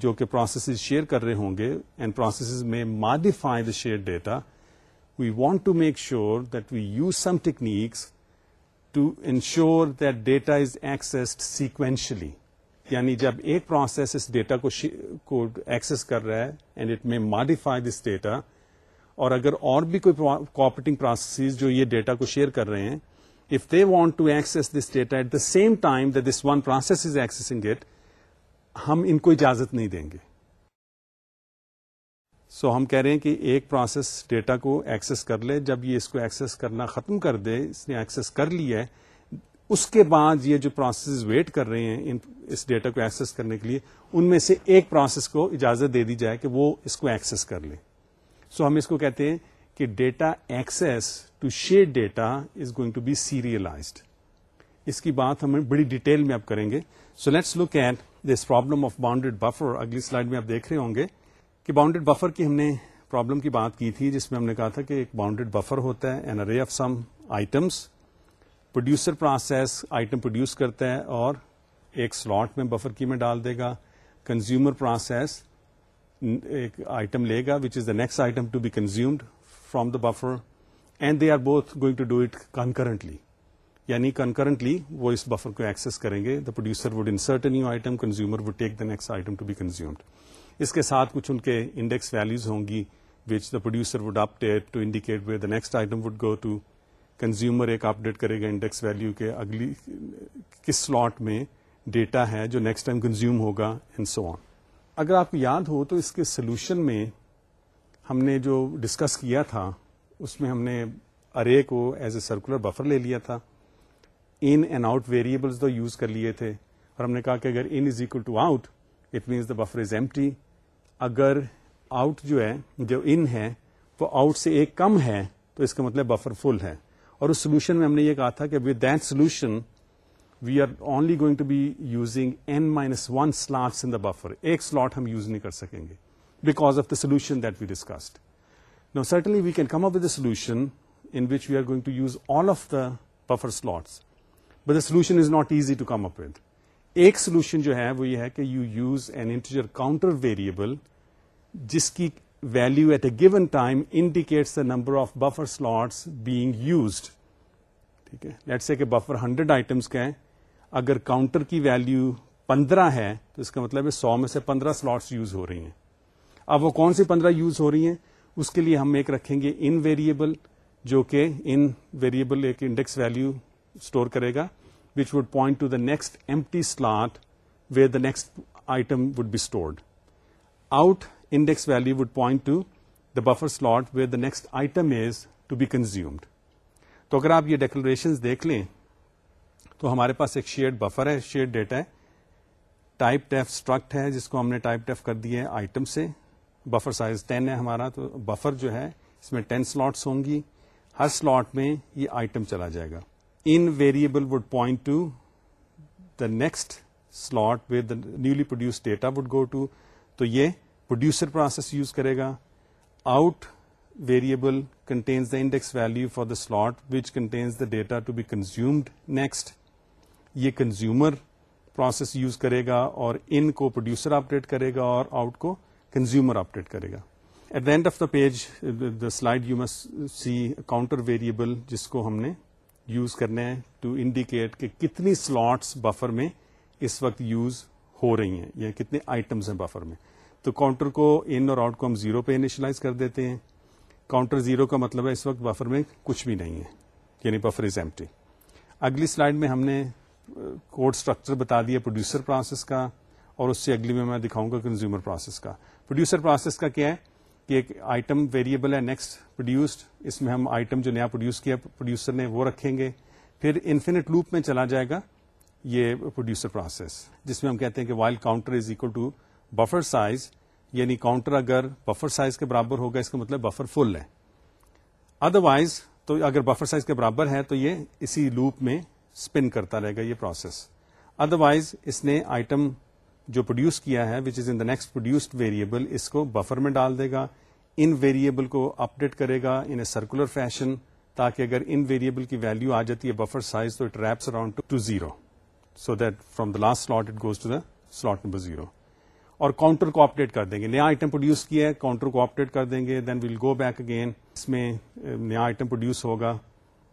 جو کہ پروسیسز شیئر کر رہے ہوں گے اینڈ پروسیسز میں modify the share data we want to make sure that we use some techniques to ensure that data is accessed sequentially یعنی جب ایک پروسیس اس ڈیٹا کو ایکسس کر رہا ہے and it may modify this data اور اگر اور بھی کوئی کوپریٹنگ پروسیسز جو یہ ڈیٹا کو شیئر کر رہے ہیں if they want to access this data at the same time this one process is accessing it ہم ان کو اجازت نہیں دیں گے سو ہم کہہ رہے ہیں کہ ایک پروسیس ڈیٹا کو ایکسس کر لے جب یہ اس کو ایکسس کرنا ختم کر دے اس نے ایکسس کر لی ہے اس کے بعد یہ جو پروسیس ویٹ کر رہے ہیں ان اس ڈیٹا کو ایکسس کرنے کے لیے ان میں سے ایک پروسیس کو اجازت دے دی جائے کہ وہ اس کو ایکسس کر لے سو ہم اس کو کہتے ہیں کہ data access to share data is going to be serialised اس کی بات ہم بڑی ڈیٹیل میں اب کریں گے so let's look at this problem of bounded buffer اگلی سلائڈ میں آپ دیکھ رہے ہوں گے کہ باؤنڈیڈ بفر کی ہم نے پرابلم کی بات کی تھی جس میں ہم نے کہا تھا کہ ایک باؤنڈیڈ بفر ہوتا ہے an array of some items producer process item produce کرتا ہے اور ایک سلاٹ میں بفر کی میں ڈال دے گا کنزیومر پروسیس ایک آئٹم لے گا which is the next item to be consumed from the buffer and they are both going to do it concurrently یعنی کنکرنٹلی وہ اس بفر کو ایکسس کریں گے the producer would insert new item consumer would take the next item to be consumed اس کے ساتھ کچھ ان کے انڈیکس ویلوز ہوں گی which the producer would up date to indicate the next item would go to consumer ایک update کرے گا انڈیکس ویلو کے اگلی کس سلاٹ میں ڈیٹا ہے جو نیکسٹ ٹائم کنزیوم ہوگا اینڈ سو آن اگر آپ یاد ہو تو اس کے سولوشن میں ہم نے جو ڈسکس کیا تھا اس میں ہم نے ارے کو ایز اے سرکولر بفر لے لیا تھا ان اینڈ آؤٹ ویریبلس تو یوز کر لیے تھے اور ہم نے کہا کہ اگر in is equal to out it means the buffer is empty اگر آؤٹ جو ہے جو ان ہے وہ آؤٹ سے ایک کم ہے تو اس کا مطلب بفر فل ہے اور اس سولوشن میں ہم نے یہ کہا تھا کہ with that solution we are only going to be using n minus one in the buffer ایک سلاٹ ہم یوز نہیں کر سکیں گے because of the solution that we discussed now certainly we can come up with solution in which we are going to use all of the buffer slots but the solution is not easy to come up ایک solution جو ہے وہ یہ ہے کہ you use an integer counter variable جس کی value at a given indicates the number of buffer slots being used ٹھیک ہے کہ بفر ہنڈریڈ آئٹمس کے اگر کاؤنٹر کی ویلو پندرہ ہے تو اس کا مطلب ہے سو میں سے پندرہ سلاٹس یوز ہو رہی ہیں اب وہ کون سی پندرہ یوز ہو رہی ہیں اس کے لیے ہم ایک رکھیں گے ان ویریبل جو کہ ان ویریبل ایک انڈیکس ویلو اسٹور کرے گا which would point to the next empty slot where the the next item would be stored out index would would point to the buffer where the the next item is to be consumed تو اگر آپ یہ ڈیکولشن دیکھ لیں تو ہمارے پاس ایک share ہے شیئر ڈیٹا ٹائپ ٹیف اسٹرکٹ ہے جس کو ہم نے ٹائپ ٹیف کر دی ہے آئٹم سے بفر سائز ٹین ہے ہمارا تو بفر جو ہے اس میں ٹین سلاٹس ہوں گی ہر سلاٹ میں یہ آئٹم چلا جائے گا in variable would point to the next slot with newly produce data would go to تو یہ پروڈیوسر پروسیس یوز کرے گا out variable contains the index value for the slot which contains the data to be consumed next یہ consumer process use کرے گا اور ان کو producer اپ کرے گا اور آؤٹ کو کنزیومر اپڈیٹ کرے گا at the end of the page the slide you must see counter variable جس کو ہم نے یوز کرنے ٹو انڈیکیٹ کہ کتنی سلاٹس بفر میں اس وقت یوز ہو رہی ہیں یا کتنے آئٹمس ہیں بفر میں تو کاؤنٹر کو ان اور آؤٹ کو ہم زیرو پہ انیشلائز کر دیتے ہیں کاؤنٹر زیرو کا مطلب ہے اس وقت بفر میں کچھ بھی نہیں ہے یعنی بفر از ایمٹی اگلی سلائڈ میں ہم نے کوڈ اسٹرکچر بتا دیا پروڈیوسر پروسیس کا اور اس سے اگلی میں میں دکھاؤں گا کنزیومر پروسیس کا پروڈیوسر پروسیس کا کیا ہے کہ ایک آئٹم ویریبل ہے نیکسٹ پروڈیوسڈ اس میں ہم آئٹم جو نیا پروڈیوس کیا پروڈیوسر نے وہ رکھیں گے پھر انفینٹ لوپ میں چلا جائے گا یہ پروڈیوسر پروسیس جس میں ہم کہتے ہیں کہ while counter is equal to buffer size یعنی کاؤنٹر اگر بفر سائز کے برابر ہوگا اس کا مطلب بفر فل ہے ادروائز تو اگر بفر سائز کے برابر ہے تو یہ اسی لوپ میں اسپن کرتا رہے گا یہ پروسیس ادروائز اس نے آئٹم جو پروڈیوس کیا ہے which is in the next produced variable اس کو بفر میں ڈال دے گا ان ویریبل کو اپڈیٹ کرے گا ان اے سرکولر فیشن تاکہ اگر ان ویریبل کی ویلو آ جاتی ہے بفر سائز تو it wraps around to zero so that from the last slot it goes to the slot number zero اور کاؤنٹر کو اپڈیٹ کر دیں گے نیا آئٹم پروڈیوس کیا ہے کاؤنٹر کو اپڈیٹ کر دیں گے then we'll go back again اس میں eh, نیا آئٹم پروڈیوس ہوگا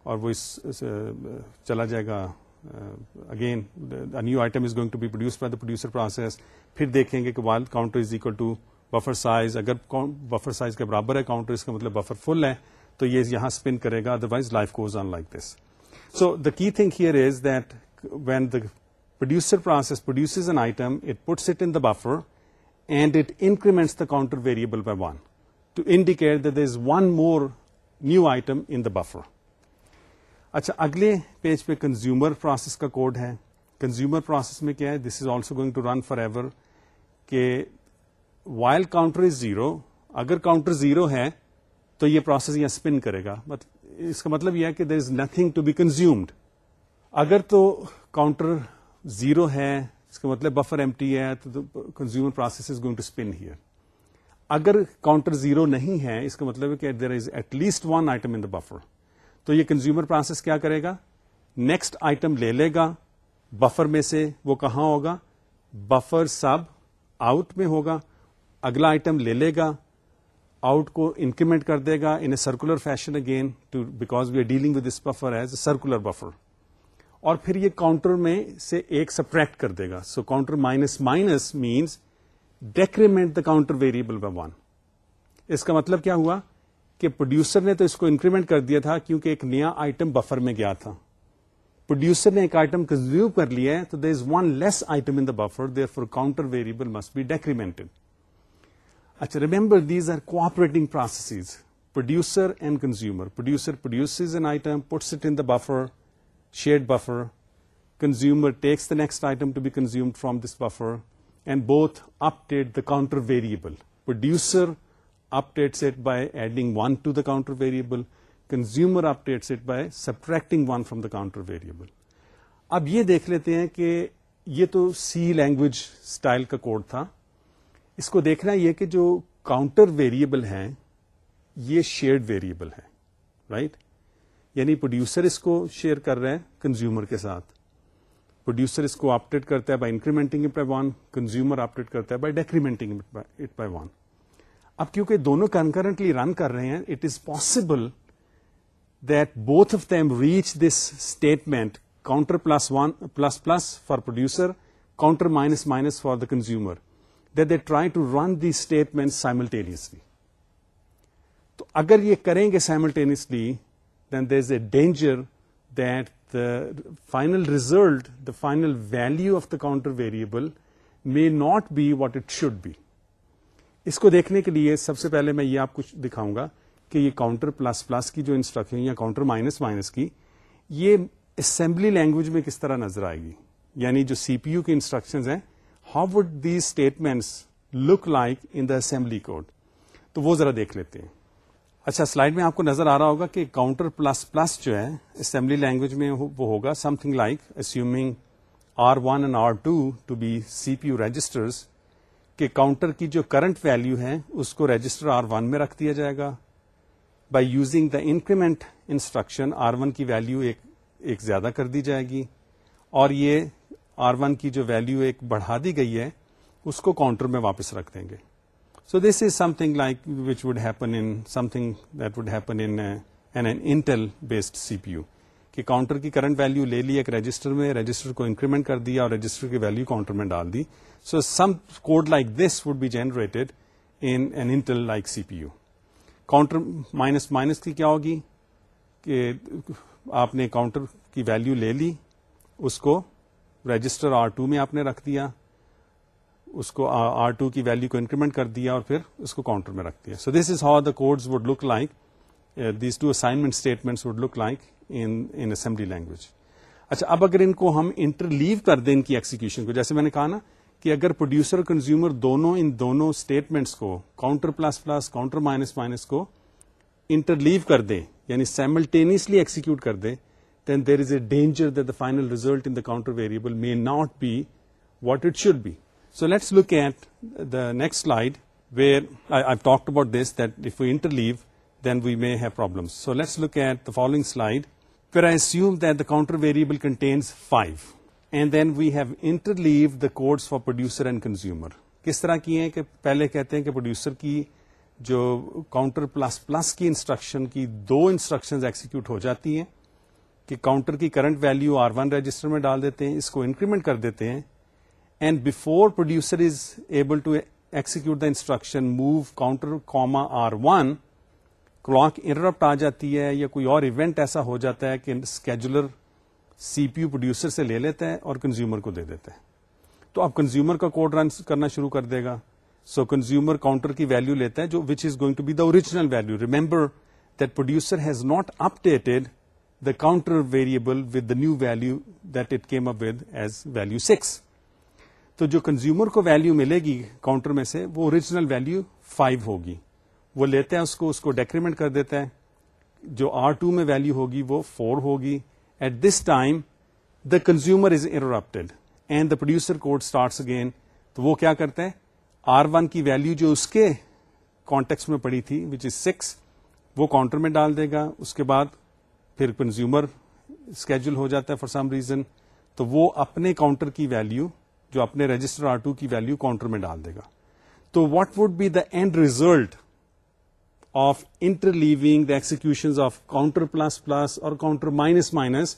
اور وہ اس eh, چلا جائے گا again uh, a new item is going to be produce by the producer process پھر دیکھیں گے کہ while counter is equal to buffer size اگر بفر سائز کے برابر ہے کاؤنٹر اس کا مطلب بفر فل ہے تو یہ یہاں اسپن کرے گا otherwise life goes on like this so the key think here is that when the producer process produce an item it puts it in the buffer and it increments the counter variable by one to indicate this is one more new item in the buffer اچھا اگلے page پہ consumer process کا code ہے consumer process میں کیا ہے this is also going to run for ever کہ while counter is zero اگر کاؤنٹر زیرو ہے تو یہ پروسیس یہ اسپن کرے گا اس کا مطلب یہ ہے کہ there is nothing to be consumed اگر تو کاؤنٹر زیرو ہے اس کا مطلب بفر ایم ٹی ہے تو consumer process is going to spin here اگر کاؤنٹر زیرو نہیں ہے اس کا مطلب کہ there is at least one item in the buffer تو یہ کنزیومر پروسیس کیا کرے گا نیکسٹ آئٹم لے لے گا بفر میں سے وہ کہاں ہوگا بفر سب آؤٹ میں ہوگا اگلا آئٹم لے لے گا آؤٹ کو انکریمنٹ کر دے گا in a circular fashion again to because we are dealing with this buffer as a circular buffer اور پھر یہ کاؤنٹر میں سے ایک سپریکٹ کر دے گا so counter minus minus means decrement the counter variable by one اس کا مطلب کیا ہوا کہ پروڈیوسر نے تو اس کو انکریمنٹ کر دیا تھا کیونکہ ایک نیا آئٹم بفر میں گیا تھا پروڈیوسر نے ایک آئٹم کنزیوم کر لیا ہے تو there is one less item in the buffer for counter variable must be four اچھا remember these are cooperating processes producer and consumer producer produce an item puts it in the buffer shared buffer consumer takes the next item to be consume from this buffer and both update the counter variable producer updates it by adding 1 to the counter variable. Consumer updates it by subtracting 1 from the counter variable. اب یہ دیکھ لیتے ہیں کہ یہ تو C language style کا code تھا اس کو دیکھنا یہ کہ جو کاؤنٹر ویریبل ہیں یہ شیئرڈ ویریبل ہے رائٹ یعنی پروڈیوسر اس کو شیئر کر رہے ہیں کنزیومر کے ساتھ پروڈیوسر اس کو اپ کرتا ہے by incrementing it by one consumer update کرتا ہے by decrementing it by one اب کیونکہ دونوں کنکرنٹلی رن کر رہے ہیں it is possible that both of them reach this statement counter plus one plus plus for producer counter minus minus for the consumer that they try to run the statement simultaneously تو اگر یہ کریں گے simultaneously then there is a danger that the final result the final value of the counter variable may not be what it should be اس کو دیکھنے کے لیے سب سے پہلے میں یہ آپ کچھ دکھاؤں گا کہ یہ کاؤنٹر پلس پلس کی جو انسٹرکشن یا کاؤنٹر مائنس مائنس کی یہ اسمبلی لینگویج میں کس طرح نظر آئے گی یعنی جو سی پی یو کی انسٹرکشن ہیں how would the statements look like in the assembly code تو وہ ذرا دیکھ لیتے ہیں اچھا سلائڈ میں آپ کو نظر آ رہا ہوگا کہ کاؤنٹر پلس پلس جو ہے اسمبلی لینگویج میں وہ ہوگا something like assuming R one and R two to be C P U registers کہ کاؤنٹر کی جو کرنٹ ویلو ہے اس کو رجسٹر آر ون میں رکھ دیا جائے گا by using the increment instruction R one کی ویلو ایک ایک زیادہ کر دی جائے گی اور یہ آر ون کی جو ویلو ایک بڑھا دی گئی ہے اس کو کاؤنٹر میں واپس رکھ دیں گے so this is something like which would happen in something that would happen Intel based C P U کہ کاؤنٹر کی کرنٹ ویلو لی ایک رجسٹر میں رجسٹر کو انکریمنٹ کر دیا اور رجسٹر کی ویلو کاؤنٹر میں ڈال دی so some code like this would be generated inter like C P U counter minus minus کی کیا ہوگی کہ آپ نے کاؤنٹر کی ویلو لے لی اس کو رجسٹر آر ٹو میں آپ نے رکھ دیا اس کو آر ٹو کی ویلو کو انکریمنٹ کر دیا اور پھر اس کو کاؤنٹر میں رکھ دیا so this is how the code would look like these two assignment statement would look like in assembly language اچھا اب اگر ان کو ہم انٹرلیو کر دیں ان کی ایکسیکیوشن کو جیسے میں نے کہا نا کہ اگر پروڈیوسر کنزیومر دونوں ان دونوں اسٹیٹمنٹس کو counter plus plus counter minus minus کو انٹرلیو کر دیں یعنی ایکسیکیوٹ کر دیں then there is a danger that the final result in the counter variable may not be what it should be so let's look at the next slide where I talk about this that if you interleave so let's look at following slide fair counter variable contains five and then we have interleave the code for producer and consumer کس طرح کی ہیں کہ پہلے کہتے ہیں کہ producer کی جو کاؤنٹر پلس پلس کی انسٹرکشن کی دو انسٹرکشن ایکسیکیوٹ ہو جاتی ہیں کہ کاؤنٹر کی current value R one register میں ڈال دیتے ہیں اس کو انکریمنٹ کر دیتے ہیں and before producer is able to execute the instruction move counter comma R one clock interrupt آ جاتی ہے یا کوئی اور ایونٹ ایسا ہو جاتا ہے کہ scheduler C P U producer سے لے لیتا ہے اور کنزیومر کو دے دیتا ہے تو اب کنزیومر کا کوڈ رن کرنا شروع کر دے گا سو کنزیومر کاؤنٹر کی ویلو لیتا ہے جو which is going to be the original value remember that producer has not updated the counter variable with the new value that it came up with as value six تو جو consumer کو value ملے گی counter میں سے وہ original value five ہوگی وہ لیتے ہیں اس کو اس کو ڈیکریمنٹ کر دیتے ہیں جو آر ٹو میں ویلو ہوگی وہ فور ہوگی at this time the consumer is interrupted and the producer code start again تو وہ کیا کرتے ہیں آر ون کی ویلو جو اس کے کانٹیکس میں پڑی تھی وچ از سکس وہ کاؤنٹر میں ڈال دے گا اس کے بعد پھر کنزیومر اسکیجول ہو جاتا ہے فار سم ریزن تو وہ اپنے کاؤنٹر کی ویلو جو اپنے رجسٹر آر ٹو کی ویلو کاؤنٹر میں ڈال دے گا تو what would be the end result of interleaving the ایکسی of counter plus plus اور counter minus minus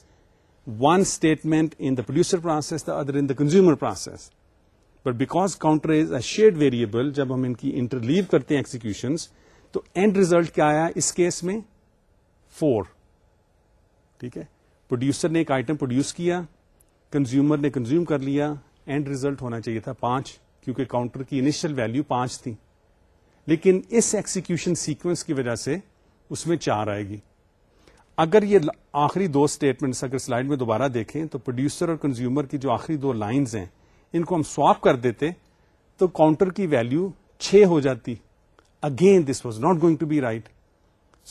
one statement in the producer process the other in the consumer process but because counter is a shared variable جب ہم ان کی interleave کرتے ہیں executions تو end result کیا آیا اس کیس میں فور ٹھیک ہے پروڈیوسر نے ایک آئٹم پروڈیوس کیا کنزیومر نے کنزیوم کر لیا اینڈ ریزلٹ ہونا چاہیے تھا پانچ کیونکہ کاؤنٹر کی انیشل ویلو پانچ تھی لیکن اس ایکسیکیوشن سیکوینس کی وجہ سے اس میں چار آئے گی اگر یہ آخری دو اسٹیٹمنٹس اگر سلائڈ میں دوبارہ دیکھیں تو پروڈیوسر اور کنزیومر کی جو آخری دو لائنز ہیں ان کو ہم سواپ کر دیتے تو کاؤنٹر کی ویلو چھ ہو جاتی again this was not going to be right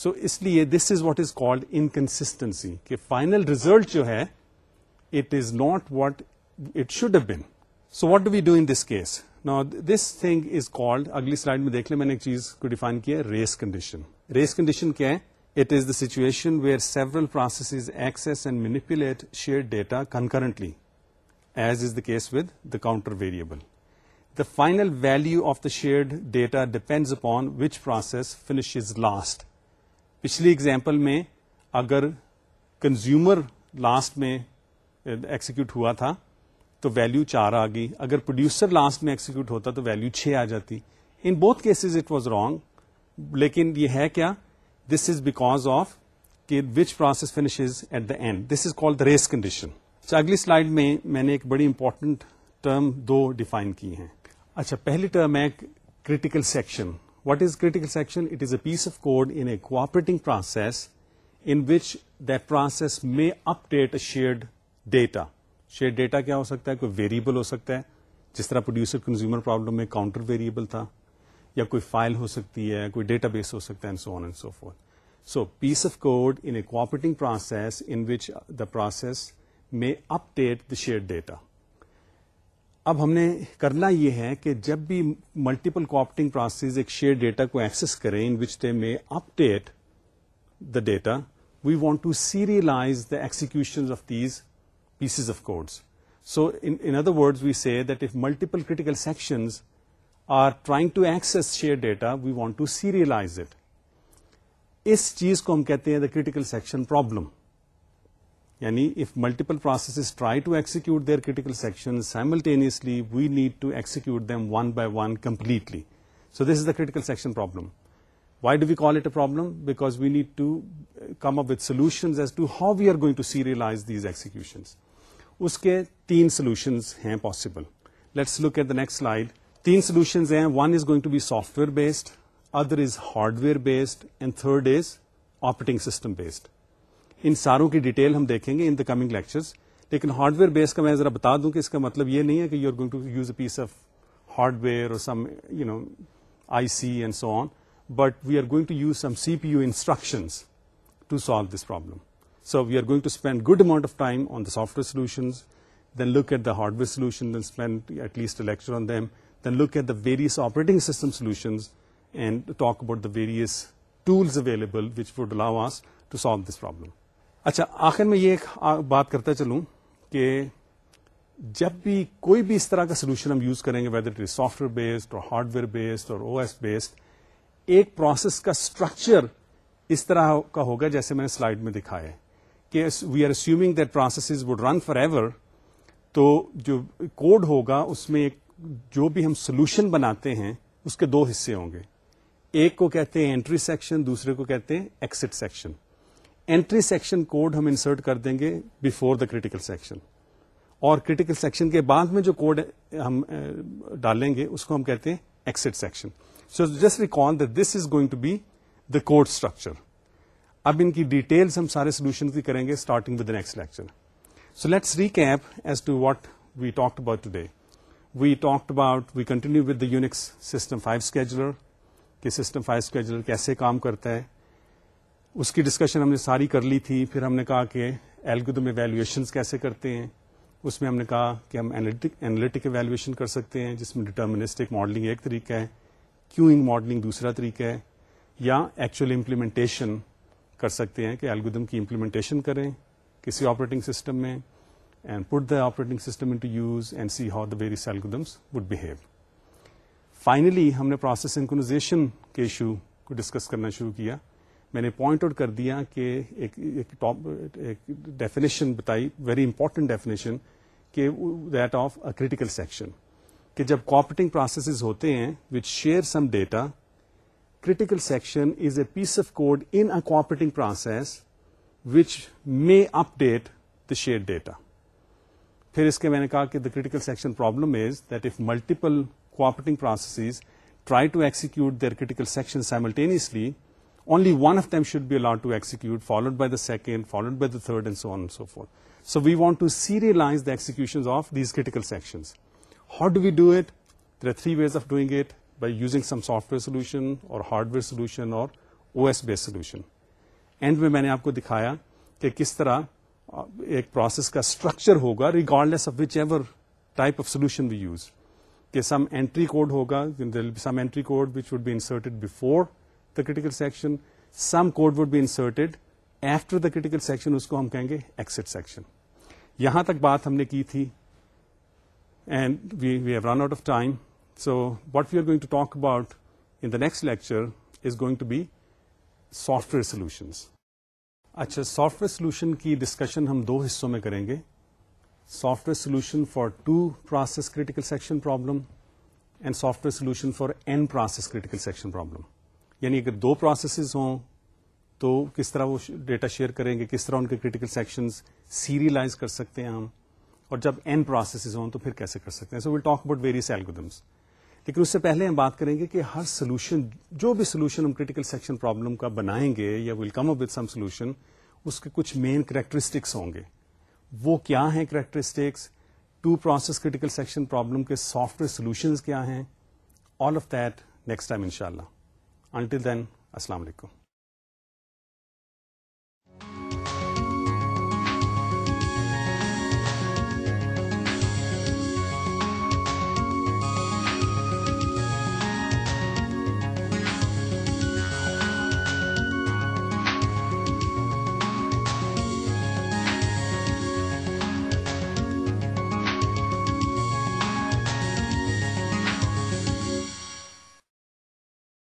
so اس لیے this is what is called in کہ فائنل ریزلٹ جو ہے it is not what it should been so what do we do in this case نا this thing is called اگلی slide میں دیکھ لیں میں نے ایک چیز کو ڈیفائن کیا ریس کنڈیشن ریس کنڈیشن کیا ہے it is the situation where several is access and manipulate share data concurrently as is the case with the counter variable the final value of the shared data depends upon which process finish is last پچھلی example میں اگر consumer last میں execute eh, ہوا تھا تو value چار آ گئی اگر پروڈیوسر لاسٹ میں ایکسیکیوٹ ہوتا تو ویلو چھ آ جاتی in both cases it was wrong لیکن یہ ہے کیا this is because of which process finish at the end this is call the race condition اگلی سلائڈ میں میں نے ایک بڑی امپورٹنٹ ٹرم دو ڈیفائن کی ہیں اچھا پہلی ٹرم ہے critical section what is critical section it is a piece of code in a cooperating process in that process may update a shared data share data کیا ہو سکتا ہے کوئی ویریبل ہو سکتا ہے جس طرح پروڈیوسر کنزیومر پرابلم میں کاؤنٹر ویریبل تھا یا کوئی فائل ہو سکتی ہے کوئی ڈیٹا بیس ہو سکتا ہے so piece of code in a cooperating process process in which the میں update the share data اب ہم نے کرنا یہ ہے کہ جب بھی ملٹیپل کوپریٹنگ پروسیس ایک شیئر ڈیٹا کو ایکسس کریں ان وچ دے میں update the data we want to serialize the execution of these ز of code so in other word we see that if multiple critical section are trying to access share data we want to serialize it اس چیز کو ہم کہتے ہیں the critical section problem یعنی if multiple process try to execute their critical section simultaneously we need to execute them one by one completely so this is the critical section problem why do we call it a problem because we need to come up with solutions as to how we are going to serialize these execution اس کے تین solutions ہیں possible let's look at the next slide تین solutions ہیں one is going to be software based other is hardware based and third is operating system based ان ساروں کی detail ہم دیکھیں گے ان دا کمنگ لیکچرز لیکن hardware base کا میں ذرا بتا دوں کہ اس کا مطلب یہ نہیں ہے کہ you are going to use a piece of hardware ویئر اور some you know I C and so on but we are going to use some C P U instructions to solve this problem so we are going to spend good amount of time on the software solutions then look at the hardware solution at least lecture on them then look the various operating system solutions and talk about available اچھا آخر میں یہ بات کرتا چلوں کہ جب بھی کوئی بھی اس طرح کا سولوشن ہم یوز کریں گے ویدر سافٹ ویئر بیسڈ اور ہارڈ ویئر بیسڈ اور او ایس بیسڈ ایک پروسیس کا اسٹرکچر اس طرح کا ہوگا جیسے میں نے سلائڈ میں دکھا ہے کہ we are assuming that processes would run for ever تو جو کوڈ ہوگا اس میں جو بھی ہم سولوشن بناتے ہیں اس کے دو حصے ہوں گے ایک کو کہتے ہیں انٹری سیکشن دوسرے کو کہتے ہیں exit section entry section code ہم انسرٹ کر دیں گے بفور دا کریٹیکل سیکشن اور کریٹیکل سیکشن کے بعد میں جو کوڈ ہم ڈالیں گے اس کو ہم کہتے ہیں exit section so just record this is going to be the code structure اب ان کی ڈیٹیلس ہم سارے سولوشن کی کریں گے starting with next lecture so let's as today we talk about we continue with the Unix system five scheduler کہ system five scheduler کیسے کام کرتا ہے اس کی ڈسکشن ہم نے ساری کر لی تھی پھر ہم نے کہا کہ ایلگودم میں کیسے کرتے ہیں اس میں ہم نے کہا کہ ہم اینالٹک ایویلویشن کر سکتے ہیں جس میں ڈٹرمنسٹک ماڈلنگ ایک طریقہ ہے کیوئنگ ماڈلنگ دوسرا طریقہ ہے یا ایکچوئل امپلیمنٹیشن کر سکتے ہیں کہ الگودم کی امپلیمنٹیشن کریں کسی آپریٹنگ سسٹم میں and put the operating system in to use and see how the various algorithms would behave finally ہم نے پروسیس پروسیسن کے ایشو کو ڈسکس کرنا شروع کیا میں نے پوائنٹ آؤٹ کر دیا کہ ایک ڈیفینیشن بتائی ویری امپورٹنٹ ڈیفینیشن کہ that of a critical section کہ جب کوپریٹنگ پروسیسز ہوتے ہیں which share some data critical sections a piece of code in کوٹ process which may update the data پھر اس کے میں نے کہا کہ the critical section problem is that if multiple cooperating process try to execute their کر simultaneously only one of them should be allowed to ایگیکیوٹ followed by the second followed by the third and so so four so we want to serialization of these کراؤ do we do it the three ways of doing it using some software solution اور hardware solution اور O S base solution and میں میں نے آپ کو دکھایا کہ کس طرح ایک پروسیس کا اسٹرکچر ہوگا regardless of type of solution we use کہ سم اینٹری کوڈ ہوگا some entry code which would be inserted before the critical section some code would be inserted after the critical section اس کو ہم کہیں گے exit section یہاں تک بات ہم نے کی تھی and we we have run out of time so what we are going to talk about in the next lecture is going to be software solutions اچھا سافٹ ویئر سولوشن کی discussion ہم دو حصوں میں کریں گے software solution for two process critical section problem and software solution for N process critical section problem یعنی اگر دو پروسیسز ہوں تو کس طرح وہ ڈیٹا شیئر کریں گے کس طرح ان کے کریٹیکل سیکشن سیریلائز کر سکتے ہیں ہم اور جب این پروسیسز ہوں تو پھر کیسے کر سکتے ہیں so we'll talk about various algorithms لیکن اس سے پہلے ہم بات کریں گے کہ ہر سولوشن جو بھی سولوشن ہم کریٹیکل سیکشن پرابلم کا بنائیں گے یا will come up with some solution اس کے کچھ مین کریکٹرسٹکس ہوں گے وہ کیا ہیں characteristics two process critical section problem کے سافٹ ویئر سولوشنز کیا ہیں all of that next time ان شاء اللہ انٹل دین السلام علیکم